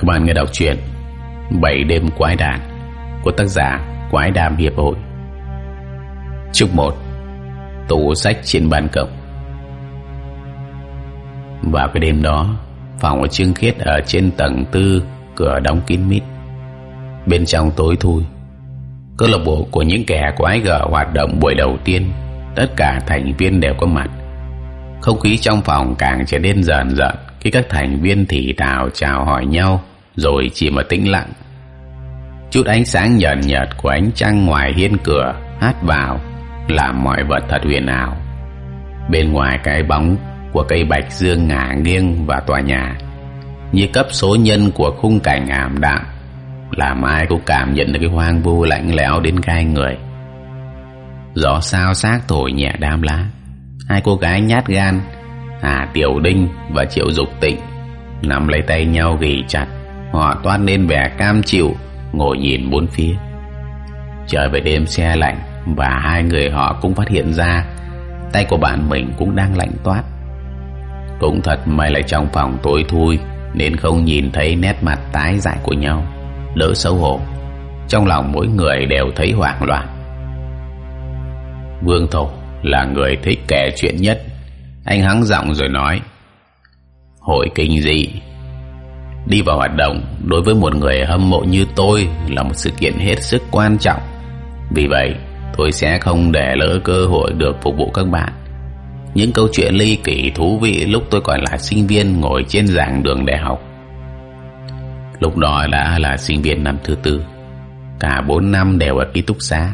Các bạn nghe đọc truyện Bảy đêm quái đàn của tác giả Quái đàm Hiệp hội. Chương 1 Tủ sách trên ban công. Vào cái đêm đó, Phòng của Trương Khiết ở trên tầng tư Cửa đóng kín mít. Bên trong tối thui, Câu lạc bộ của những kẻ quái gở hoạt động buổi đầu tiên, Tất cả thành viên đều có mặt. Không khí trong phòng càng trở nên dần rợn khi các thành viên thì thào chào hỏi nhau rồi chỉ mà tĩnh lặng. Chút ánh sáng nhợt nhợt của ánh trăng ngoài hiên cửa hát vào, làm mọi vật thật huyền ảo. Bên ngoài cái bóng của cây bạch dương ngả nghiêng và tòa nhà, như cấp số nhân của khung cảnh ảm đạm, làm ai cũng cảm nhận được cái hoang vu lạnh lẽo đến gai người. Gió sao xác thổi nhẹ đám lá, hai cô gái nhát gan, Hà Tiểu Đinh và Triệu Dục Tịnh nắm lấy tay nhau ghì chặt họ toát lên vẻ cam chịu, ngồi nhìn bốn phía. Trời về đêm xe lạnh và hai người họ cũng phát hiện ra tay của bạn mình cũng đang lạnh toát. Cũng thật may là trong phòng tối thui nên không nhìn thấy nét mặt tái dại của nhau đỡ xấu hổ. Trong lòng mỗi người đều thấy hoảng loạn. Vương thổ là người thích kể chuyện nhất. Anh hắng giọng rồi nói, hội kinh dị đi vào hoạt động, đối với một người hâm mộ như tôi là một sự kiện hết sức quan trọng. Vì vậy, tôi sẽ không để lỡ cơ hội được phục vụ các bạn. Những câu chuyện ly kỳ thú vị lúc tôi còn là sinh viên ngồi trên giảng đường đại học. Lúc đó đã là sinh viên năm thứ tư. Cả bốn năm đều ở ký túc xá.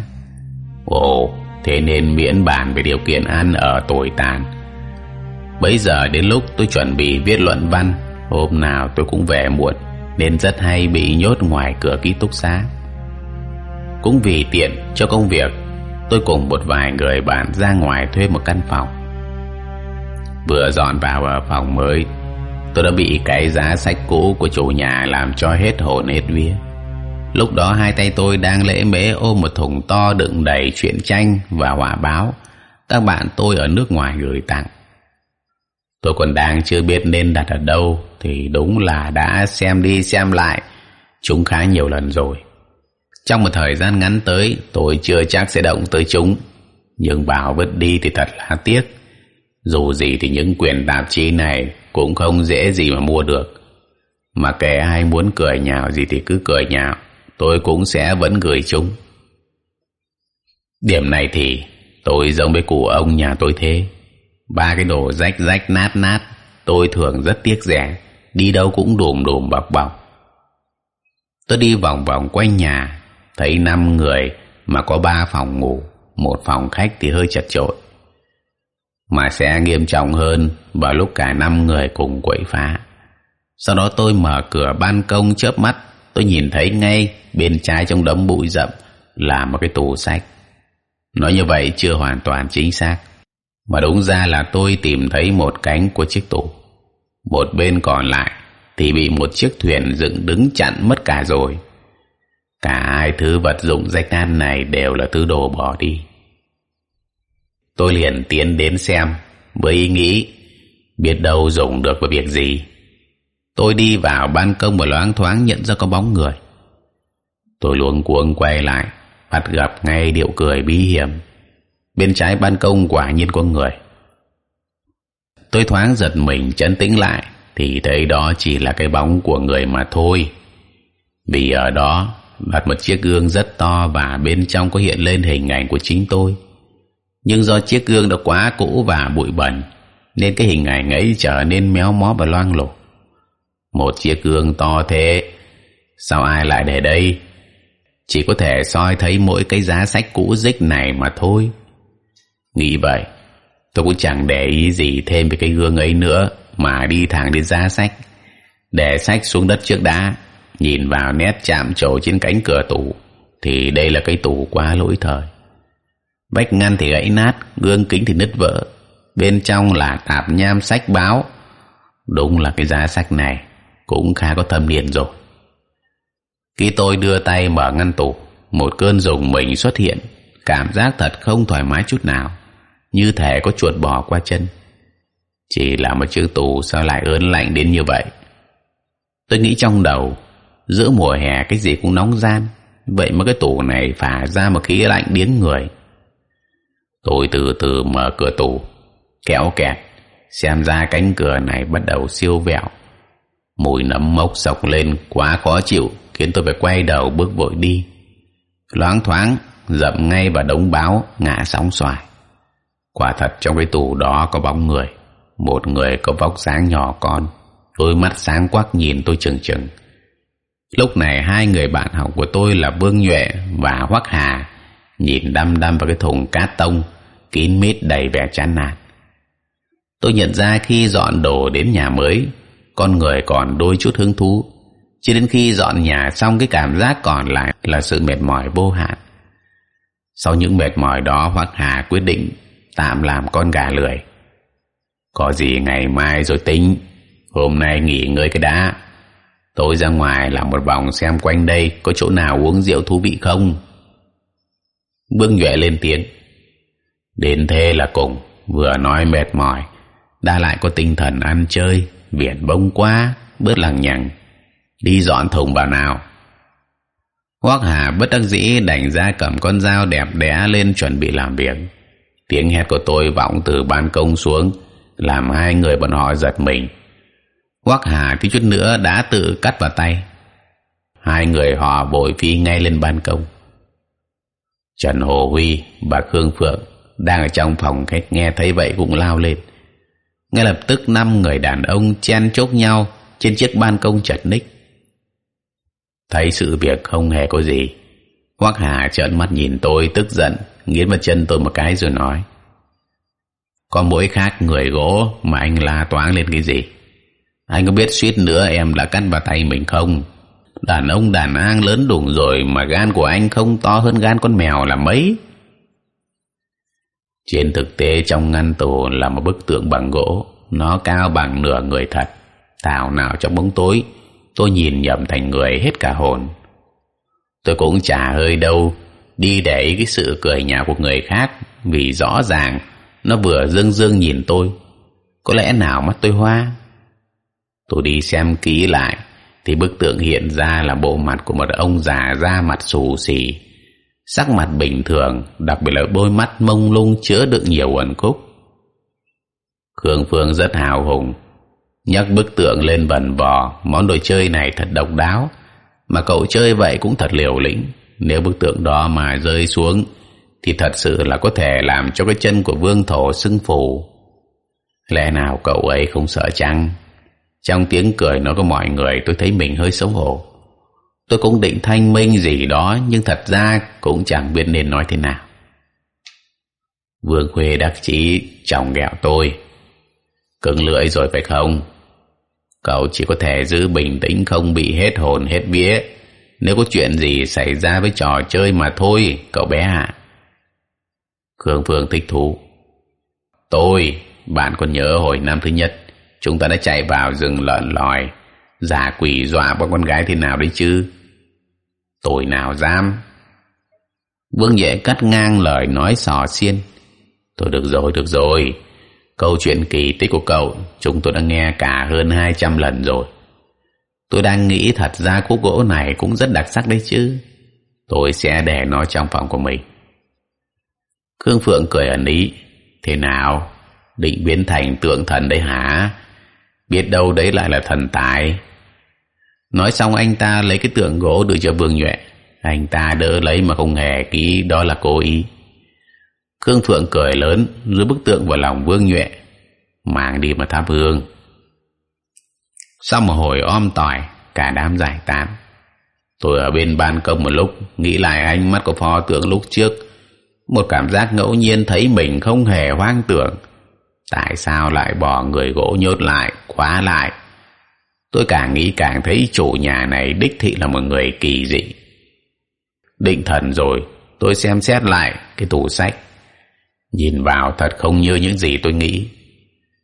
Ồ, thế nên miễn bàn về điều kiện ăn ở tồi tàn. Bấy giờ đến lúc tôi chuẩn bị viết luận văn hôm nào tôi cũng về muộn, nên rất hay bị nhốt ngoài cửa ký túc xá. Cũng vì tiện cho công việc, tôi cùng một vài người bạn ra ngoài thuê một căn phòng. Vừa dọn vào ở phòng mới, tôi đã bị cái giá sách cũ của chủ nhà làm cho hết hồn hết vía. Lúc đó hai tay tôi đang lễ mễ ôm một thùng to đựng đầy truyện tranh và họa báo. Các bạn tôi ở nước ngoài gửi tặng tôi còn đang chưa biết nên đặt ở đâu, thì đúng là đã xem đi xem lại. Chúng khá nhiều lần rồi. Trong một thời gian ngắn tới, tôi chưa chắc sẽ động tới chúng. Nhưng bảo vứt đi thì thật là tiếc. Dù gì thì những quyền tạp chí này cũng không dễ gì mà mua được. Mà kẻ ai muốn cười nhạo gì thì cứ cười nhạo, tôi cũng sẽ vẫn gửi chúng. Điểm này thì tôi giống với cụ ông nhà tôi thế ba cái đồ rách rách nát nát, tôi thường rất tiếc rẻ, đi đâu cũng đùm đùm bọc bọc. Tôi đi vòng vòng quanh nhà, thấy năm người mà có ba phòng ngủ, một phòng khách thì hơi chật chội, mà sẽ nghiêm trọng hơn vào lúc cả năm người cùng quậy phá. Sau đó tôi mở cửa ban công chớp mắt, tôi nhìn thấy ngay bên trái trong đống bụi rậm là một cái tủ sách. Nói như vậy chưa hoàn toàn chính xác mà đúng ra là tôi tìm thấy một cánh của chiếc tủ. Một bên còn lại thì bị một chiếc thuyền dựng đứng chặn mất cả rồi. Cả hai thứ vật dụng rách nát này đều là thứ đồ bỏ đi. Tôi liền tiến đến xem, với ý nghĩ biết đâu dùng được vào việc gì. Tôi đi vào ban công và loáng thoáng nhận ra có bóng người. Tôi luống cuống quay lại, bắt gặp ngay điệu cười bí hiểm bên trái ban công quả nhiên có người. Tôi thoáng giật mình, chấn tĩnh lại, thì thấy đó chỉ là cái bóng của người mà thôi. Vì ở đó đặt một chiếc gương rất to và bên trong có hiện lên hình ảnh của chính tôi. Nhưng do chiếc gương đã quá cũ và bụi bẩn, nên cái hình ảnh ấy trở nên méo mó và loang lổ. Một chiếc gương to thế, sao ai lại để đây? Chỉ có thể soi thấy mỗi cái giá sách cũ rích này mà thôi nghĩ vậy, tôi cũng chẳng để ý gì thêm về cái gương ấy nữa, mà đi thẳng đến giá sách. Để sách xuống đất trước đã, nhìn vào nét chạm trổ trên cánh cửa tủ, thì đây là cái tủ quá lỗi thời. Vách ngăn thì gãy nát, gương kính thì nứt vỡ, bên trong là tạp nham sách báo. Đúng là cái giá sách này cũng khá có thâm niên rồi. Khi tôi đưa tay mở ngăn tủ, một cơn rùng mình xuất hiện, cảm giác thật không thoải mái chút nào như thể có chuột bò qua chân. Chỉ là một chiếc tủ sao lại ớn lạnh đến như vậy? Tôi nghĩ trong đầu, giữa mùa hè cái gì cũng nóng gian, vậy mà cái tủ này phả ra một khí lạnh điếng người. Tôi từ từ mở cửa tủ kéo kẹt, xem ra cánh cửa này bắt đầu siêu vẹo. Mùi nấm mốc sộc lên quá khó chịu, khiến tôi phải quay đầu bước vội đi. Loáng thoáng dậm ngay vào đống báo, ngã sóng xoài quả thật trong cái tủ đó có bóng người. Một người có vóc dáng nhỏ con, đôi mắt sáng quắc nhìn tôi chừng chừng. Lúc này hai người bạn học của tôi là vương nhuệ và hoắc hà nhìn đăm đăm vào cái thùng cát tông, kín mít đầy vẻ chán nản. Tôi nhận ra khi dọn đồ đến nhà mới, con người còn đôi chút hứng thú. Chỉ đến khi dọn nhà xong, cái cảm giác còn lại là sự mệt mỏi vô hạn. Sau những mệt mỏi đó, hoắc hà quyết định tạm làm con gà lười. Có gì ngày mai rồi tính. Hôm nay nghỉ ngơi cái đã. Tôi ra ngoài làm một vòng xem quanh đây có chỗ nào uống rượu thú vị không. Vương nhuệ lên tiếng. Đến thế là cùng, vừa nói mệt mỏi, đã lại có tinh thần ăn chơi biển bông quá, bớt lằng nhằng. Đi dọn thùng vào nào. Hoác hà bất đắc dĩ đành ra cầm con dao đẹp đẽ lên chuẩn bị làm việc tiếng hét của tôi vọng từ ban công xuống, làm hai người bọn họ giật mình. Quắc hà thì chút nữa đã tự cắt vào tay. Hai người họ vội phi ngay lên ban công. Trần hồ huy và khương phượng đang ở trong phòng khách nghe thấy vậy cũng lao lên. Ngay lập tức năm người đàn ông chen chúc nhau trên chiếc ban công chật ních. Thấy sự việc không hề có gì hoắc hà trợn mắt nhìn tôi, tức giận, nghiến vào chân tôi một cái rồi nói. Con mỗi khác người gỗ mà anh la toáng lên cái gì? Anh có biết suýt nữa em đã cắt vào tay mình không? Đàn ông đàn an lớn đủ rồi mà gan của anh không to hơn gan con mèo là mấy? Trên thực tế trong ngăn tủ là một bức tượng bằng gỗ. Nó cao bằng nửa người thật. Thảo nào trong bóng tối, tôi nhìn nhầm thành người hết cả hồn tôi cũng chả hơi đâu. Đi để ý cái sự cười nhạo của người khác, vì rõ ràng nó vừa dưng dưng nhìn tôi. Có lẽ nào mắt tôi hoa? Tôi đi xem kỹ lại, thì bức tượng hiện ra là bộ mặt của một ông già da mặt xù xì, sắc mặt bình thường, đặc biệt là đôi mắt mông lung chứa đựng nhiều uẩn khúc. Khương phương rất hào hùng, nhấc bức tượng lên vần vò, món đồ chơi này thật độc đáo mà cậu chơi vậy cũng thật liều lĩnh. Nếu bức tượng đó mà rơi xuống, thì thật sự là có thể làm cho cái chân của vương thổ sưng phù. Lẽ nào cậu ấy không sợ chăng? Trong tiếng cười nói của mọi người, tôi thấy mình hơi xấu hổ. Tôi cũng định thanh minh gì đó, nhưng thật ra cũng chẳng biết nên nói thế nào. Vương khuê đắc chí chồng ghẹo tôi. Cứng lưỡi rồi phải không? Cậu chỉ có thể giữ bình tĩnh không bị hết hồn, hết vía. Nếu có chuyện gì xảy ra với trò chơi mà thôi, cậu bé ạ. À. khương phương thích thú. Tôi, bạn còn nhớ hồi năm thứ nhất, chúng ta đã chạy vào rừng lợn lòi. Giả quỷ dọa bọn con gái thế nào đấy chứ? Tội nào dám? Vương dễ cắt ngang lời nói sò xiên. Tôi được rồi được rồi câu chuyện kỳ tích của cậu, chúng tôi đã nghe cả hơn hai trăm lần rồi. Tôi đang nghĩ thật ra khúc gỗ này cũng rất đặc sắc đấy chứ. Tôi sẽ để nó trong phòng của mình. Khương phượng cười ẩn ý. Thế nào? Định biến thành tượng thần đấy hả? Biết đâu đấy lại là thần tài. Nói xong anh ta lấy cái tượng gỗ đưa cho vương nhuệ. Anh ta đỡ lấy mà không hề ký đó là cố ý khương phượng cười lớn dưới bức tượng vào lòng vương nhuệ, mang đi mà thắp hương. Sau một hồi om tỏi, cả đám giải tán. Tôi ở bên ban công một lúc, nghĩ lại ánh mắt của pho tượng lúc trước. Một cảm giác ngẫu nhiên thấy mình không hề hoang tưởng. Tại sao lại bỏ người gỗ nhốt lại, khóa lại? Tôi càng nghĩ càng thấy chủ nhà này đích thị là một người kỳ dị. Định thần rồi, tôi xem xét lại cái tủ sách nhìn vào thật không như những gì tôi nghĩ.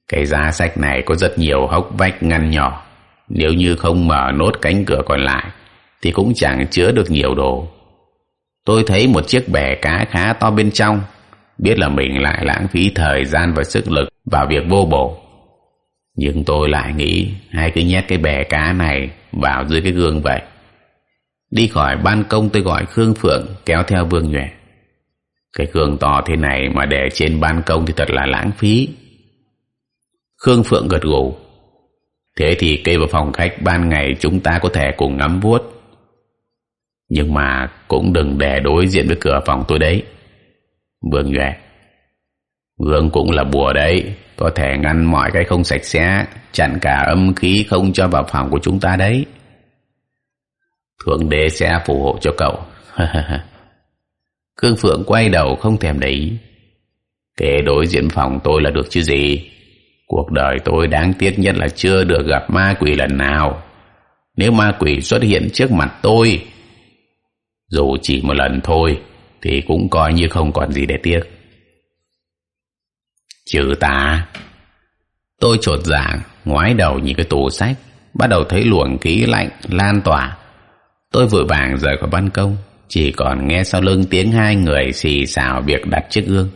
Cái giá sách này có rất nhiều hốc vách ngăn nhỏ. Nếu như không mở nốt cánh cửa còn lại, thì cũng chẳng chứa được nhiều đồ. Tôi thấy một chiếc bè cá khá to bên trong. Biết là mình lại lãng phí thời gian và sức lực vào việc vô bổ. Nhưng tôi lại nghĩ hay cứ nhét cái bè cá này vào dưới cái gương vậy. Đi khỏi ban công tôi gọi khương phượng kéo theo vương nhuệ cái gương to thế này mà để trên ban công thì thật là lãng phí. Khương phượng gật gù. Thế thì kê vào phòng khách, ban ngày chúng ta có thể cùng ngắm vuốt. Nhưng mà cũng đừng để đối diện với cửa phòng tôi đấy. Vương nhuệ. Gương cũng là bùa đấy, có thể ngăn mọi cái không sạch sẽ, chặn cả âm khí không cho vào phòng của chúng ta đấy. Thượng đế sẽ phù hộ cho cậu. Khương Phượng quay đầu không thèm để ý. Kể đối diện phòng tôi là được chứ gì. Cuộc đời tôi đáng tiếc nhất là chưa được gặp ma quỷ lần nào. Nếu ma quỷ xuất hiện trước mặt tôi, dù chỉ một lần thôi, thì cũng coi như không còn gì để tiếc. Trừ ta, tôi trột dạ, ngoái đầu nhìn cái tủ sách, bắt đầu thấy luồng khí lạnh lan tỏa. Tôi vội vàng rời khỏi ban công, chỉ còn nghe sau lưng tiếng hai người xì xào việc đặt chiếc gương.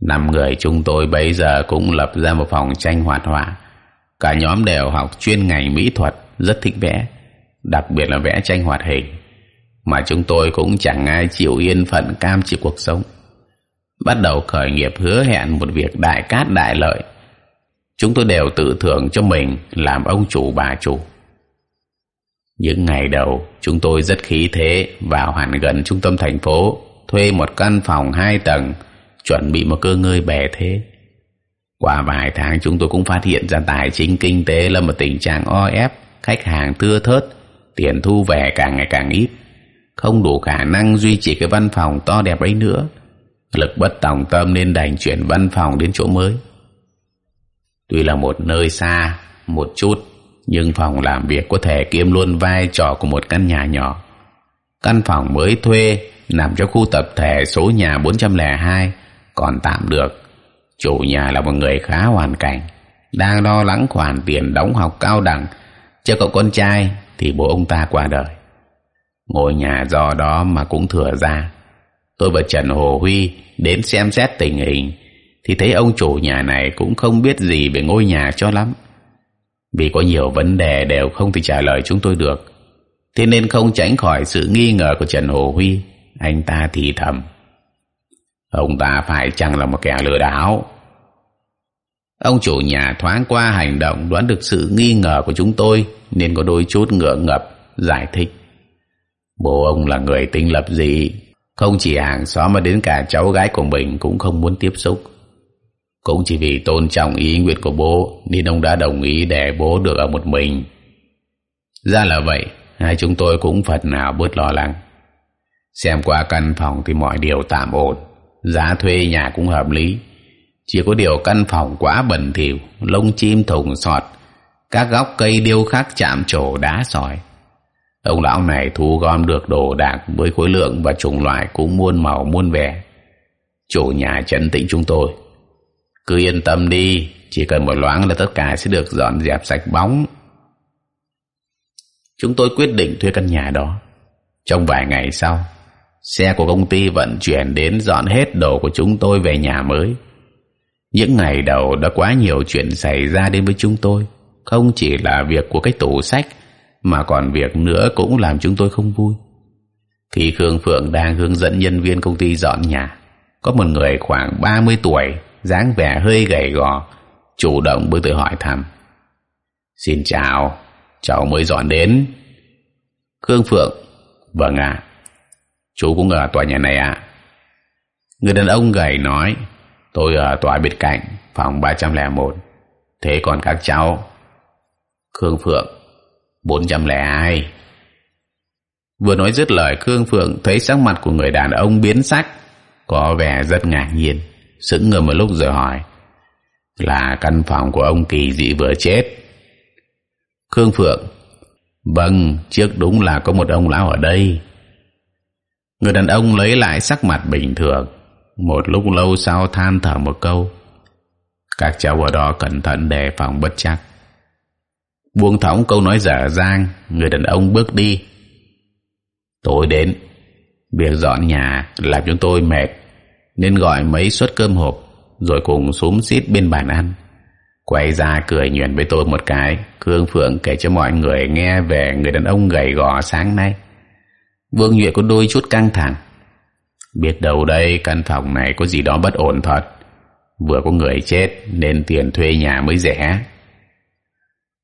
Năm người chúng tôi bây giờ cũng lập ra một phòng tranh hoạt họa. Cả nhóm đều học chuyên ngành mỹ thuật, rất thích vẽ, đặc biệt là vẽ tranh hoạt hình, mà chúng tôi cũng chẳng ai chịu yên phận cam chịu cuộc sống. Bắt đầu khởi nghiệp hứa hẹn một việc đại cát đại lợi. Chúng tôi đều tự thưởng cho mình làm ông chủ bà chủ những ngày đầu, chúng tôi rất khí thế vào hẳn gần trung tâm thành phố, thuê một căn phòng hai tầng, chuẩn bị một cơ ngơi bè thế. Qua vài tháng chúng tôi cũng phát hiện ra tài chính kinh tế là một tình trạng o ép, khách hàng thưa thớt, tiền thu về càng ngày càng ít, không đủ khả năng duy trì cái văn phòng to đẹp ấy nữa. Lực bất tòng tâm nên đành chuyển văn phòng đến chỗ mới. Tuy là một nơi xa, một chút nhưng phòng làm việc có thể kiêm luôn vai trò của một căn nhà nhỏ. Căn phòng mới thuê nằm trong khu tập thể số nhà 402 còn tạm được. Chủ nhà là một người khá hoàn cảnh, đang lo lắng khoản tiền đóng học cao đẳng cho cậu con trai thì bố ông ta qua đời. Ngôi nhà do đó mà cũng thừa ra. Tôi và Trần Hồ Huy đến xem xét tình hình thì thấy ông chủ nhà này cũng không biết gì về ngôi nhà cho lắm vì có nhiều vấn đề đều không thể trả lời chúng tôi được. Thế nên không tránh khỏi sự nghi ngờ của Trần Hồ Huy, anh ta thì thầm. Ông ta phải chăng là một kẻ lừa đảo? Ông chủ nhà thoáng qua hành động đoán được sự nghi ngờ của chúng tôi, nên có đôi chút ngượng ngập, giải thích. Bố ông là người tinh lập gì không chỉ hàng xóm mà đến cả cháu gái của mình cũng không muốn tiếp xúc cũng chỉ vì tôn trọng ý nguyện của bố nên ông đã đồng ý để bố được ở một mình. Ra là vậy, hai chúng tôi cũng phần nào bớt lo lắng. Xem qua căn phòng thì mọi điều tạm ổn, giá thuê nhà cũng hợp lý. Chỉ có điều căn phòng quá bẩn thỉu, lông chim thùng sọt, các góc cây điêu khắc chạm trổ đá sỏi. Ông lão này thu gom được đồ đạc với khối lượng và chủng loại cũng muôn màu muôn vẻ. Chủ nhà trấn tĩnh chúng tôi cứ yên tâm đi, chỉ cần một loáng là tất cả sẽ được dọn dẹp sạch bóng. Chúng tôi quyết định thuê căn nhà đó. Trong vài ngày sau, xe của công ty vận chuyển đến dọn hết đồ của chúng tôi về nhà mới. Những ngày đầu đã quá nhiều chuyện xảy ra đến với chúng tôi. Không chỉ là việc của cái tủ sách, mà còn việc nữa cũng làm chúng tôi không vui. Khi khương phượng đang hướng dẫn nhân viên công ty dọn nhà, có một người khoảng ba mươi tuổi dáng vẻ hơi gầy gò, chủ động bước tới hỏi thăm. Xin chào, cháu mới dọn đến. Khương phượng. Vâng ạ. Chú cũng ở tòa nhà này ạ. Người đàn ông gầy nói, tôi ở tòa bên cạnh, phòng ba trăm lẻ một. Thế còn các cháu? Khương phượng, bốn trăm lẻ hai. Vừa nói dứt lời, khương phượng thấy sắc mặt của người đàn ông biến sắc, có vẻ rất ngạc nhiên sững người một lúc rồi hỏi, là căn phòng của ông kỳ dị vừa chết. Khương phượng. Vâng trước đúng là có một ông lão ở đây. Người đàn ông lấy lại sắc mặt bình thường. Một lúc lâu sau than thở một câu. Các cháu ở đó cẩn thận đề phòng bất chắc. Buông thõng câu nói dở dang, người đàn ông bước đi. Tôi đến. Việc dọn nhà làm chúng tôi mệt nên gọi mấy suất cơm hộp, rồi cùng xúm xít bên bàn ăn. Quay ra cười nhuyễn với tôi một cái cương Phượng kể cho mọi người nghe về người đàn ông gầy gò sáng nay. Vương Nhuệ có đôi chút căng thẳng. Biết đâu đây, căn phòng này có gì đó bất ổn thật. Vừa có người chết, nên tiền thuê nhà mới rẻ.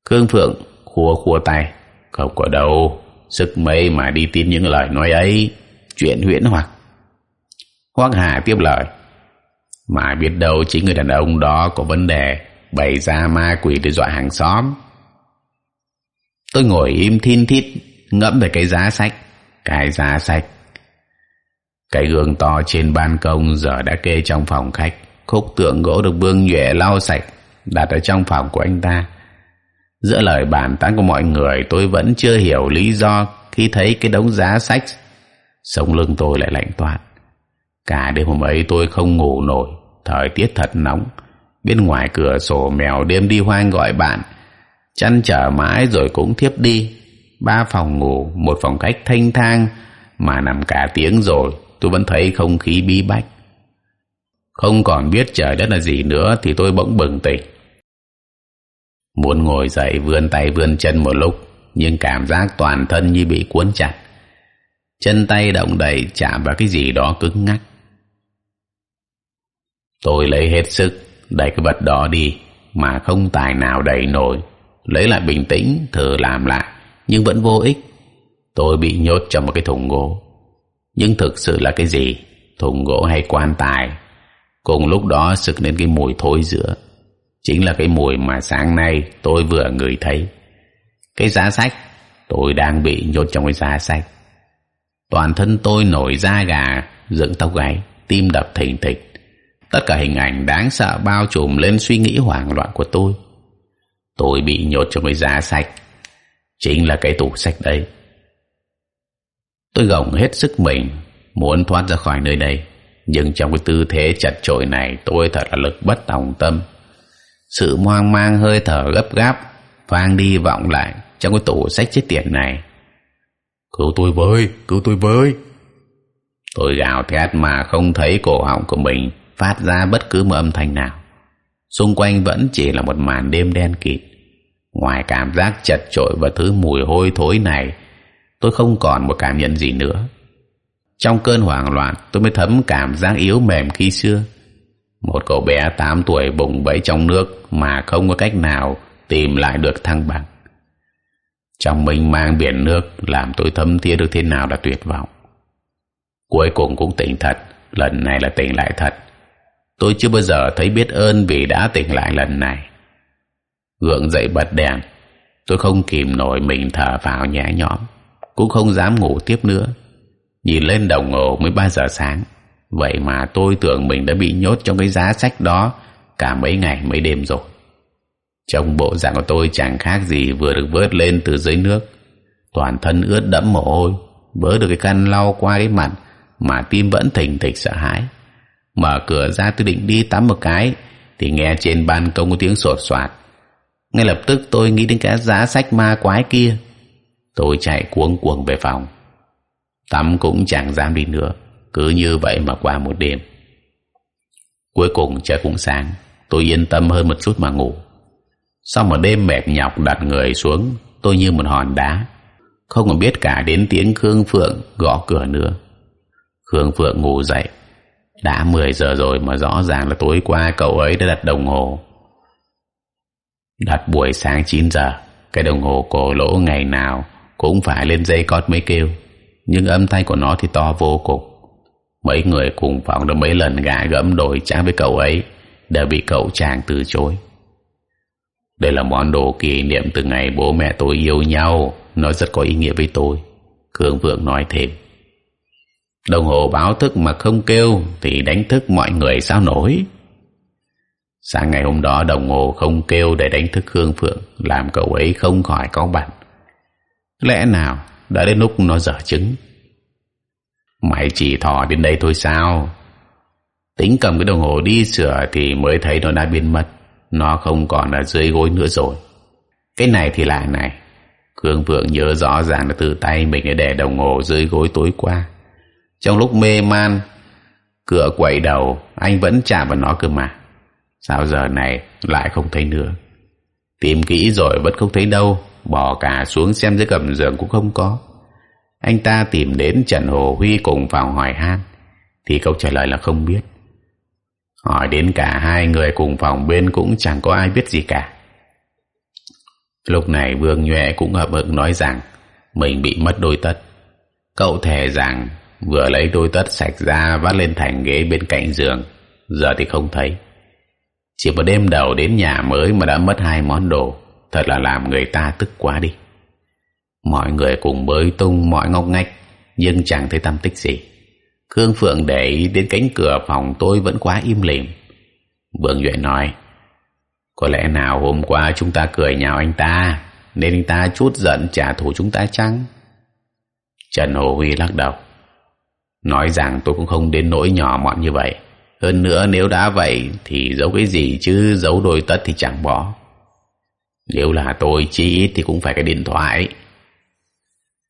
Cương Phượng khua khua tay. Không có đâu, sức mấy mà đi tin những lời nói ấy, chuyện huyễn hoặc. Hoác Hà tiếp lời. Mà biết đâu chính người đàn ông đó có vấn đề bày ra ma quỷ để dọa hàng xóm. Tôi ngồi im thiên thít, ngẫm về cái giá sách, cái giá sách. Cái gương to trên ban công giờ đã kê trong phòng khách, khúc tượng gỗ được bương nhuệ lau sạch, đặt ở trong phòng của anh ta. Giữa lời bàn tán của mọi người, tôi vẫn chưa hiểu lý do khi thấy cái đống giá sách sống lưng tôi lại lạnh toát cả đêm hôm ấy tôi không ngủ nổi, thời tiết thật nóng. Bên ngoài cửa sổ mèo đêm đi hoang gọi bạn. Chăn trở mãi rồi cũng thiếp đi. Ba phòng ngủ, một phòng khách thanh thang, mà nằm cả tiếng rồi, tôi vẫn thấy không khí bí bách. Không còn biết trời đất là gì nữa thì tôi bỗng bừng tỉnh. Muốn ngồi dậy vươn tay vươn chân một lúc, nhưng cảm giác toàn thân như bị cuốn chặt. Chân tay động đậy, chạm vào cái gì đó cứng ngắc tôi lấy hết sức, đẩy cái vật đó đi, mà không tài nào đẩy nổi. Lấy lại bình tĩnh, thử làm lại, nhưng vẫn vô ích. Tôi bị nhốt trong một cái thùng gỗ. Nhưng thực sự là cái gì? Thùng gỗ hay quan tài? Cùng lúc đó sực lên cái mùi thối giữa. Chính là cái mùi mà sáng nay tôi vừa ngửi thấy. Cái giá sách, tôi đang bị nhốt trong cái giá sách. Toàn thân tôi nổi da gà, dựng tóc gáy, tim đập thình thịch tất cả hình ảnh đáng sợ bao trùm lên suy nghĩ hoảng loạn của tôi. Tôi bị nhốt trong cái giá sách. Chính là cái tủ sách đấy. Tôi gồng hết sức mình muốn thoát ra khỏi nơi đây. Nhưng trong cái tư thế chật chội này tôi thật là lực bất tòng tâm. Sự hoang mang hơi thở gấp gáp vang đi vọng lại trong cái tủ sách chết tiệt này. Cứu tôi với cứu tôi với. Tôi gào thét mà không thấy cổ họng của mình phát ra bất cứ một âm thanh nào. Xung quanh vẫn chỉ là một màn đêm đen kịt. Ngoài cảm giác chật chội và thứ mùi hôi thối này, tôi không còn một cảm nhận gì nữa. Trong cơn hoảng loạn, tôi mới thấm cảm giác yếu mềm khi xưa. Một cậu bé tám tuổi bùng bẫy trong nước mà không có cách nào tìm lại được thăng bằng. Trong mình mang biển nước, làm tôi thấm thía được thế nào là tuyệt vọng. Cuối cùng cũng tỉnh thật, lần này là tỉnh lại thật tôi chưa bao giờ thấy biết ơn vì đã tỉnh lại lần này. Gượng dậy bật đèn. Tôi không kìm nổi mình thở phào nhẹ nhõm. Cũng không dám ngủ tiếp nữa. Nhìn lên đồng hồ mới ba giờ sáng. Vậy mà tôi tưởng mình đã bị nhốt trong cái giá sách đó cả mấy ngày mấy đêm rồi. Trong bộ dạng của tôi chẳng khác gì vừa được vớt lên từ dưới nước. Toàn thân ướt đẫm mồ hôi vớ được cái khăn lau qua cái mặt mà tim vẫn thình thịch sợ hãi mở cửa ra tôi định đi tắm một cái, thì nghe trên ban công có tiếng sột soạt. Ngay lập tức tôi nghĩ đến cái giá sách ma quái kia. Tôi chạy cuống cuồng về phòng. Tắm cũng chẳng dám đi nữa, cứ như vậy mà qua một đêm. Cuối cùng trời cũng sáng, tôi yên tâm hơn một chút mà ngủ. Sau một đêm mệt nhọc đặt người xuống, tôi như một hòn đá. Không còn biết cả đến tiếng khương phượng gõ cửa nữa. Khương phượng ngủ dậy đã mười giờ rồi mà rõ ràng là tối qua cậu ấy đã đặt đồng hồ. Đặt buổi sáng chín giờ, cái đồng hồ cổ lỗ ngày nào cũng phải lên dây cót mới kêu, nhưng âm thanh của nó thì to vô cùng. Mấy người cùng phòng được mấy lần gã gẫm đổi trang với cậu ấy, đều bị cậu chàng từ chối. Đây là món đồ kỷ niệm từ ngày bố mẹ tôi yêu nhau, nó rất có ý nghĩa với tôi cường vượng nói thêm đồng hồ báo thức mà không kêu thì đánh thức mọi người sao nổi. Sáng ngày hôm đó đồng hồ không kêu để đánh thức hương phượng, làm cậu ấy không khỏi có bạn. lẽ nào đã đến lúc nó dở trứng mày chỉ thò đến đây thôi sao? Tính cầm cái đồng hồ đi sửa thì mới thấy nó đã biến mất. Nó không còn ở dưới gối nữa rồi. Cái này thì lạ này. Hương Phượng nhớ rõ ràng là từ tay mình đã để đồng hồ dưới gối tối qua trong lúc mê man, cửa quậy đầu, anh vẫn chạm vào nó cơ mà. Sao giờ này lại không thấy nữa? Tìm kỹ rồi vẫn không thấy đâu, bỏ cả xuống xem dưới gầm giường cũng không có. Anh ta tìm đến trần hồ huy cùng phòng hỏi han, thì câu trả lời là không biết. Hỏi đến cả hai người cùng phòng bên cũng chẳng có ai biết gì cả. Lúc này vương nhuệ cũng hợp ực nói rằng, mình bị mất đôi tất. Cậu thề rằng vừa lấy đôi tất sạch ra, vắt lên thành ghế bên cạnh giường. Giờ thì không thấy. Chỉ một đêm đầu đến nhà mới mà đã mất hai món đồ. Thật là làm người ta tức quá đi. Mọi người cùng bới tung mọi ngóc ngách, nhưng chẳng thấy tâm tích gì. Khương phượng để ý đến cánh cửa phòng tôi vẫn quá im lìm. Vương duệ nói, có lẽ nào hôm qua chúng ta cười nhạo anh ta, nên anh ta chút giận trả thù chúng ta chăng? Trần hồ huy lắc đầu nói rằng tôi cũng không đến nỗi nhỏ mọn như vậy. Hơn nữa nếu đã vậy thì giấu cái gì chứ, giấu đôi tất thì chẳng bỏ. Nếu là tôi chỉ ít thì cũng phải cái điện thoại.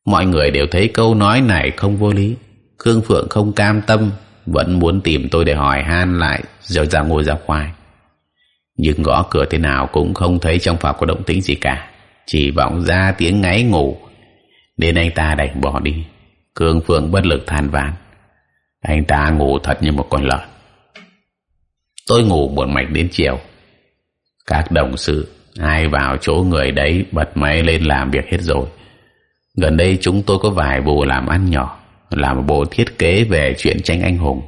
Mọi người đều thấy câu nói này không vô lý. Khương phượng không cam tâm, vẫn muốn tìm tôi để hỏi han lại, rồi ra ngồi ra khoai nhưng gõ cửa thế nào cũng không thấy trong phòng có động tĩnh gì cả. Chỉ vọng ra tiếng ngáy ngủ. Nên anh ta đành bỏ đi. Cương phượng bất lực than vãn anh ta ngủ thật như một con lợn. Tôi ngủ buồn mạch đến chiều. Các đồng sự, ai vào chỗ người đấy, bật máy lên làm việc hết rồi. Gần đây chúng tôi có vài bộ làm ăn nhỏ, làm một bộ thiết kế về chuyện tranh anh hùng.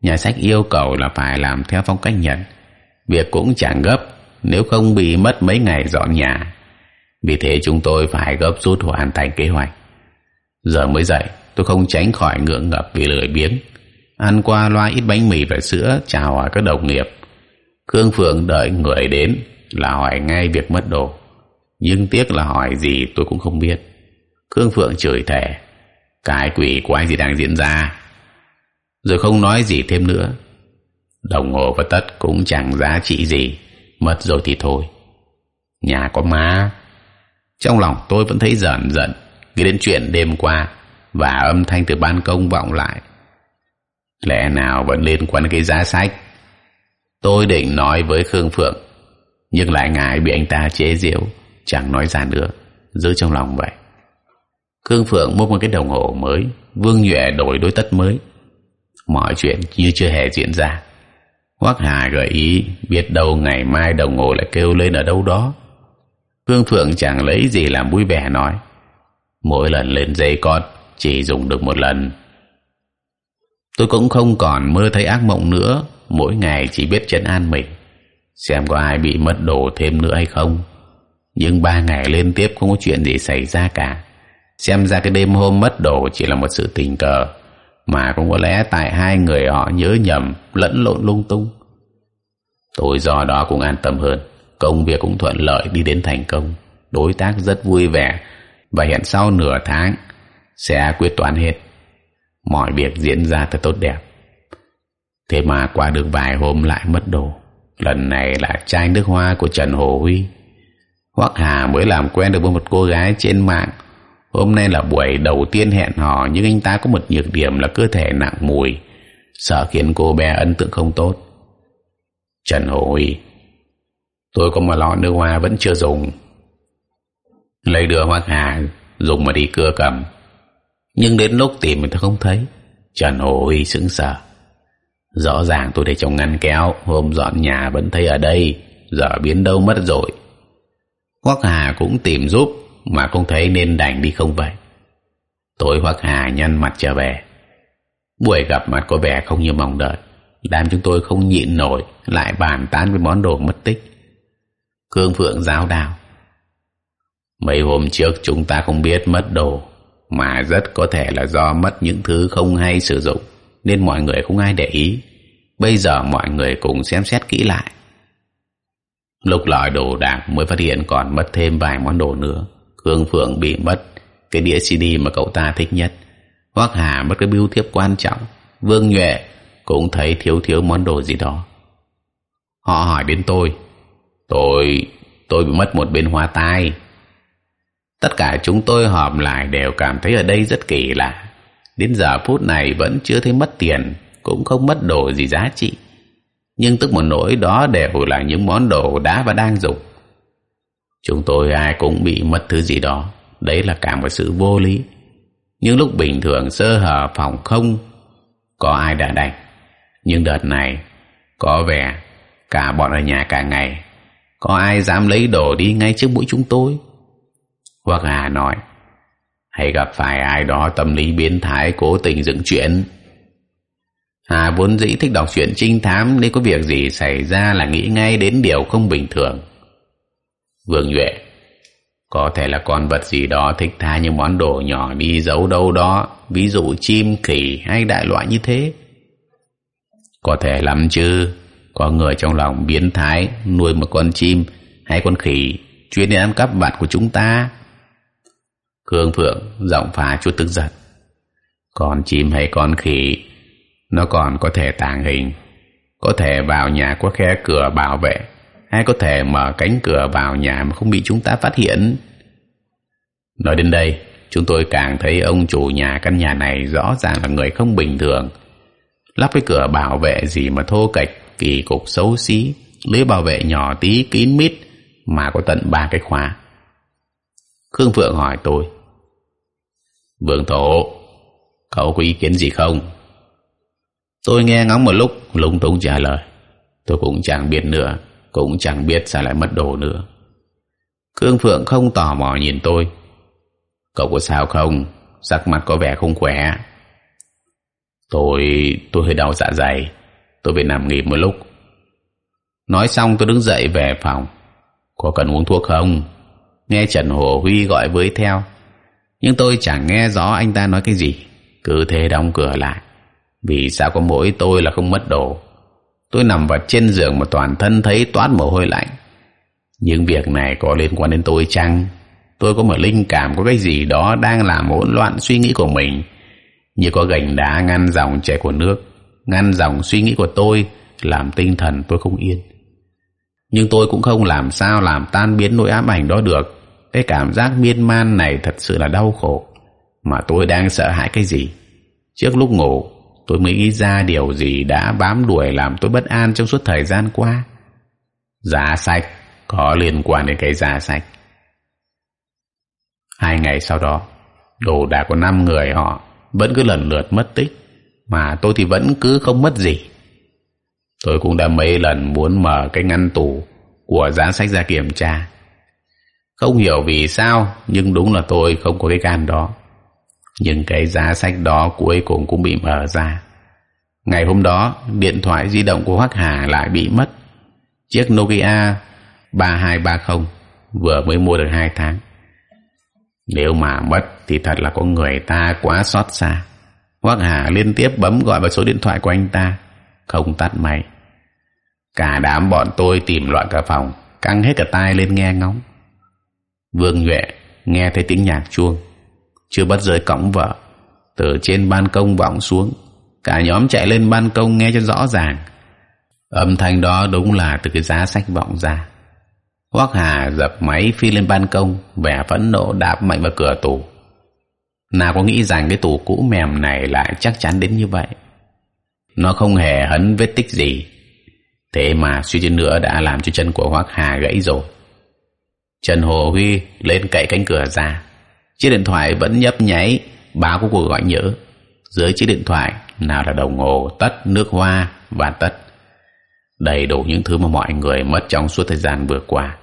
Nhà sách yêu cầu là phải làm theo phong cách nhật. Việc cũng chẳng gấp, nếu không bị mất mấy ngày dọn nhà. Vì thế chúng tôi phải gấp rút hoàn thành kế hoạch. Giờ mới dậy, tôi không tránh khỏi ngượng ngập vì lười biếng ăn qua loa ít bánh mì và sữa, chào hỏi các đồng nghiệp. Khương phượng đợi người đến, là hỏi ngay việc mất đồ. Nhưng tiếc là hỏi gì tôi cũng không biết. Khương phượng chửi thề, cái quỷ quái gì đang diễn ra? Rồi không nói gì thêm nữa. Đồng hồ và tất cũng chẳng giá trị gì, mất rồi thì thôi. Nhà có má. Trong lòng tôi vẫn thấy giận giận, nghĩ đến chuyện đêm qua và âm thanh từ ban công vọng lại lẽ nào vẫn liên quan đến cái giá sách? Tôi định nói với khương phượng, nhưng lại ngại bị anh ta chế giễu, chẳng nói ra nữa, giữ trong lòng vậy. Khương phượng mua một cái đồng hồ mới, vương nhuệ đổi đối tất mới. Mọi chuyện như chưa hề diễn ra. Hoắc hà gợi ý biết đâu ngày mai đồng hồ lại kêu lên ở đâu đó. Khương phượng chẳng lấy gì làm vui vẻ nói, mỗi lần lên dây con, chỉ dùng được một lần tôi cũng không còn mơ thấy ác mộng nữa. Mỗi ngày chỉ biết chấn an mình. Xem có ai bị mất đồ thêm nữa hay không. Nhưng ba ngày liên tiếp không có chuyện gì xảy ra cả. Xem ra cái đêm hôm mất đồ chỉ là một sự tình cờ. Mà cũng có lẽ tại hai người họ nhớ nhầm, lẫn lộn lung tung. Tôi do đó cũng an tâm hơn. Công việc cũng thuận lợi đi đến thành công. Đối tác rất vui vẻ. Và hẹn sau nửa tháng, sẽ quyết toán hết mọi việc diễn ra thật tốt đẹp. Thế mà qua được vài hôm lại mất đồ. Lần này là chai nước hoa của trần hồ huy. Hoắc hà mới làm quen được với một cô gái trên mạng. Hôm nay là buổi đầu tiên hẹn hò, nhưng anh ta có một nhược điểm là cơ thể nặng mùi, sợ khiến cô bé ấn tượng không tốt. Trần hồ huy, tôi có một lọ nước hoa vẫn chưa dùng. Lấy đưa hoắc hà dùng mà đi cưa cầm nhưng đến lúc tìm thì không thấy. Trần hồ huy sững sờ. Rõ ràng tôi để trong ngăn kéo, hôm dọn nhà vẫn thấy ở đây, giờ biến đâu mất rồi. Hoắc hà cũng tìm giúp, mà không thấy nên đành đi không vậy tôi hoắc hà nhăn mặt trở về. Buổi gặp mặt có vẻ không như mong đợi, làm chúng tôi không nhịn nổi, lại bàn tán với món đồ mất tích. Cương phượng giáo đào. Mấy hôm trước chúng ta không biết mất đồ mà rất có thể là do mất những thứ không hay sử dụng, nên mọi người không ai để ý. Bây giờ mọi người cùng xem xét kỹ lại. Lúc lòi đồ đạc mới phát hiện còn mất thêm vài món đồ nữa. Hương Phượng bị mất, cái đĩa CD mà cậu ta thích nhất. Hoắc Hà mất cái bưu thiếp quan trọng. Vương Nhuệ cũng thấy thiếu thiếu món đồ gì đó. Họ hỏi đến tôi tôi tôi bị mất một bên hoa tai tất cả chúng tôi họp lại đều cảm thấy ở đây rất kỳ lạ. Đến giờ phút này vẫn chưa thấy mất tiền, cũng không mất đồ gì giá trị. Nhưng tức một nỗi đó đều là những món đồ đã và đang dùng. Chúng tôi ai cũng bị mất thứ gì đó. Đấy là cả một sự vô lý. Những lúc bình thường sơ hở phòng không, có ai đã đành. Nhưng đợt này, có vẻ cả bọn ở nhà cả ngày, có ai dám lấy đồ đi ngay trước mũi chúng tôi? Hoặc hà nói, hay gặp phải ai đó tâm lý biến thái, cố tình dựng chuyện? Hà vốn dĩ thích đọc truyện trinh thám nên có việc gì xảy ra là nghĩ ngay đến điều không bình thường. Vương nhuệ, có thể là con vật gì đó thích tha những món đồ nhỏ đi giấu đâu đó, ví dụ chim, khỉ hay đại loại như thế. Có thể lắm chứ, có người trong lòng biến thái, nuôi một con chim hay con khỉ, chuyên đi ăn cắp vặt của chúng ta khương phượng giọng phá chút tức giận. Con chim hay con khỉ, nó còn có thể tàng hình, có thể vào nhà qua khe cửa bảo vệ, hay có thể mở cánh cửa vào nhà mà không bị chúng ta phát hiện. Nói đến đây, chúng tôi càng thấy ông chủ nhà căn nhà này rõ ràng là người không bình thường. Lắp cái cửa bảo vệ gì mà thô kệch, kỳ cục xấu xí, lưới bảo vệ nhỏ tí, kín mít, mà có tận ba cái khóa khương phượng hỏi tôi. Vương thổ cậu có ý kiến gì không? Tôi nghe ngóng một lúc, lúng túng trả lời. Tôi cũng chẳng biết nữa, cũng chẳng biết sao lại mất đồ nữa. Khương phượng không tò mò nhìn tôi. Cậu có sao không? Sắc mặt có vẻ không khỏe. Tôi tôi hơi đau dạ dày. Tôi về nằm nghỉ một lúc. Nói xong tôi đứng dậy về phòng. Có cần uống thuốc không? Nghe trần hồ huy gọi với theo. Nhưng tôi chẳng nghe rõ anh ta nói cái gì. Cứ thế đóng cửa lại. Vì sao có mỗi tôi là không mất đồ? Tôi nằm vật trên giường mà toàn thân thấy toát mồ hôi lạnh. Nhưng việc này có liên quan đến tôi chăng? Tôi có một linh cảm có cái gì đó đang làm hỗn loạn suy nghĩ của mình. Như có gành đá ngăn dòng chảy của nước, ngăn dòng suy nghĩ của tôi, làm tinh thần tôi không yên nhưng tôi cũng không làm sao làm tan biến nỗi ám ảnh đó được. Cái cảm giác miên man này thật sự là đau khổ. Mà tôi đang sợ hãi cái gì? Trước lúc ngủ, tôi mới nghĩ ra điều gì đã bám đuổi làm tôi bất an trong suốt thời gian qua. Giá sạch, có liên quan đến cái giá sạch. Hai ngày sau đó, đồ đạc của năm người họ vẫn cứ lần lượt mất tích, mà tôi thì vẫn cứ không mất gì tôi cũng đã mấy lần muốn mở cái ngăn tủ của giá sách ra kiểm tra. Không hiểu vì sao, nhưng đúng là tôi không có cái gan đó. Nhưng cái giá sách đó cuối cùng cũng bị mở ra. Ngày hôm đó, điện thoại di động của Hoác Hà lại bị mất. Chiếc Nokia 3230 vừa mới mua được hai tháng. Nếu mà mất thì thật là có người ta quá xót xa. Hoác Hà liên tiếp bấm gọi vào số điện thoại của anh ta. Không tắt máy cả đám bọn tôi tìm loạn cả phòng, căng hết cả tai lên nghe ngóng. Vương Nhuệ nghe thấy tiếng nhạc chuông, chưa bắt rời cõng vợ. Từ trên ban công vọng xuống, cả nhóm chạy lên ban công nghe cho rõ ràng. Âm thanh đó đúng là từ cái giá sách vọng ra. Hoắc Hà dập máy phi lên ban công, vẻ phẫn nộ đạp mạnh vào cửa tủ. Nào có nghĩ rằng cái tủ cũ mềm này lại chắc chắn đến như vậy? Nó không hề hấn vết tích gì thế mà suy cho nữa đã làm cho chân của Hoắc Hà gãy rồi. Trần Hồ Huy lên cậy cánh cửa ra. Chiếc điện thoại vẫn nhấp nháy, báo có cuộc gọi nhỡ. Dưới chiếc điện thoại, nào là đồng hồ, tất nước hoa và tất. Đầy đủ những thứ mà mọi người mất trong suốt thời gian vừa qua.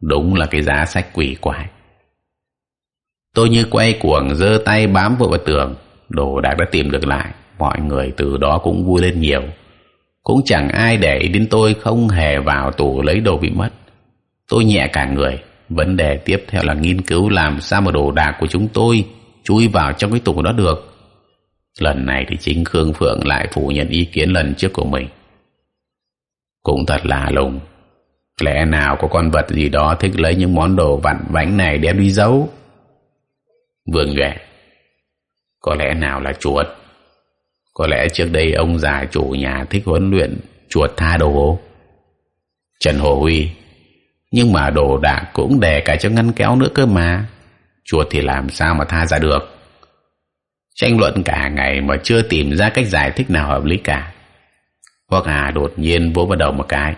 Đúng là cái giá sách quỷ quái. Tôi như quay cuồng giơ tay bám vội vào tường. Đồ đạc đã tìm được lại. Mọi người từ đó cũng vui lên nhiều cũng chẳng ai để ý đến tôi không hề vào tủ lấy đồ bị mất. Tôi nhẹ cả người. Vấn đề tiếp theo là nghiên cứu làm sao mà đồ đạc của chúng tôi chui vào trong cái tủ đó được. Lần này thì chính khương phượng lại phủ nhận ý kiến lần trước của mình. Cũng thật là lùng. Lẽ nào có con vật gì đó thích lấy những món đồ vặn vánh này đem đi giấu? Vương nhuệ, có lẽ nào là chuột? Có lẽ trước đây ông già chủ nhà thích huấn luyện chuột tha đồ. Trần hồ huy nhưng mà đồ đạc cũng để cả trong ngăn kéo nữa cơ mà. Chuột thì làm sao mà tha ra được? Tranh luận cả ngày mà chưa tìm ra cách giải thích nào hợp lý cả. Hoặc Hà đột nhiên vỗ vào đầu một cái.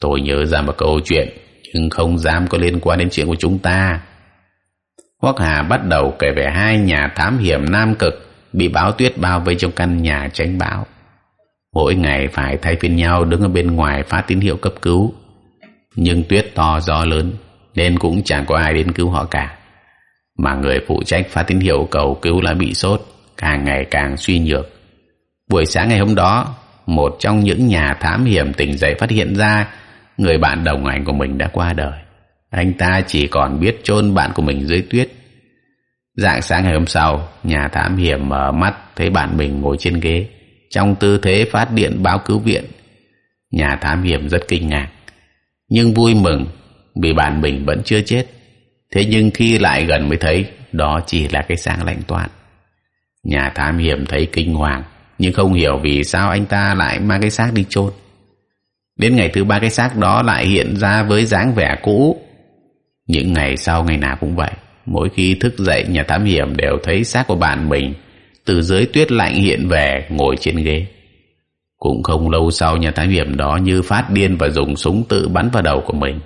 Tôi nhớ ra một câu chuyện, nhưng không dám có liên quan đến chuyện của chúng ta. Hoắc Hà bắt đầu kể về hai nhà thám hiểm Nam Cực bị bão tuyết bao vây trong căn nhà tránh bão. Mỗi ngày phải thay phiên nhau đứng ở bên ngoài phát tín hiệu cấp cứu. Nhưng tuyết to gió lớn nên cũng chẳng có ai đến cứu họ cả. Mà người phụ trách phát tín hiệu cầu cứu lại bị sốt, càng ngày càng suy nhược. Buổi sáng ngày hôm đó, một trong những nhà thám hiểm tỉnh dậy phát hiện ra người bạn đồng hành của mình đã qua đời. Anh ta chỉ còn biết chôn bạn của mình dưới tuyết. Dạng sáng ngày hôm sau, nhà thám hiểm mở mắt thấy bạn mình ngồi trên ghế, trong tư thế phát điện báo cứu viện. Nhà thám hiểm rất kinh ngạc, nhưng vui mừng vì bạn mình vẫn chưa chết. Thế nhưng khi lại gần mới thấy đó chỉ là cái sáng lạnh toát. Nhà thám hiểm thấy kinh hoàng, nhưng không hiểu vì sao anh ta lại mang cái xác đi chôn. Đến ngày thứ ba cái xác đó lại hiện ra với dáng vẻ cũ. Những ngày sau ngày nào cũng vậy. Mỗi khi thức dậy nhà thám hiểm đều thấy xác của bạn mình từ dưới tuyết lạnh hiện về ngồi trên ghế. Cũng không lâu sau nhà thám hiểm đó như phát điên và dùng súng tự bắn vào đầu của mình.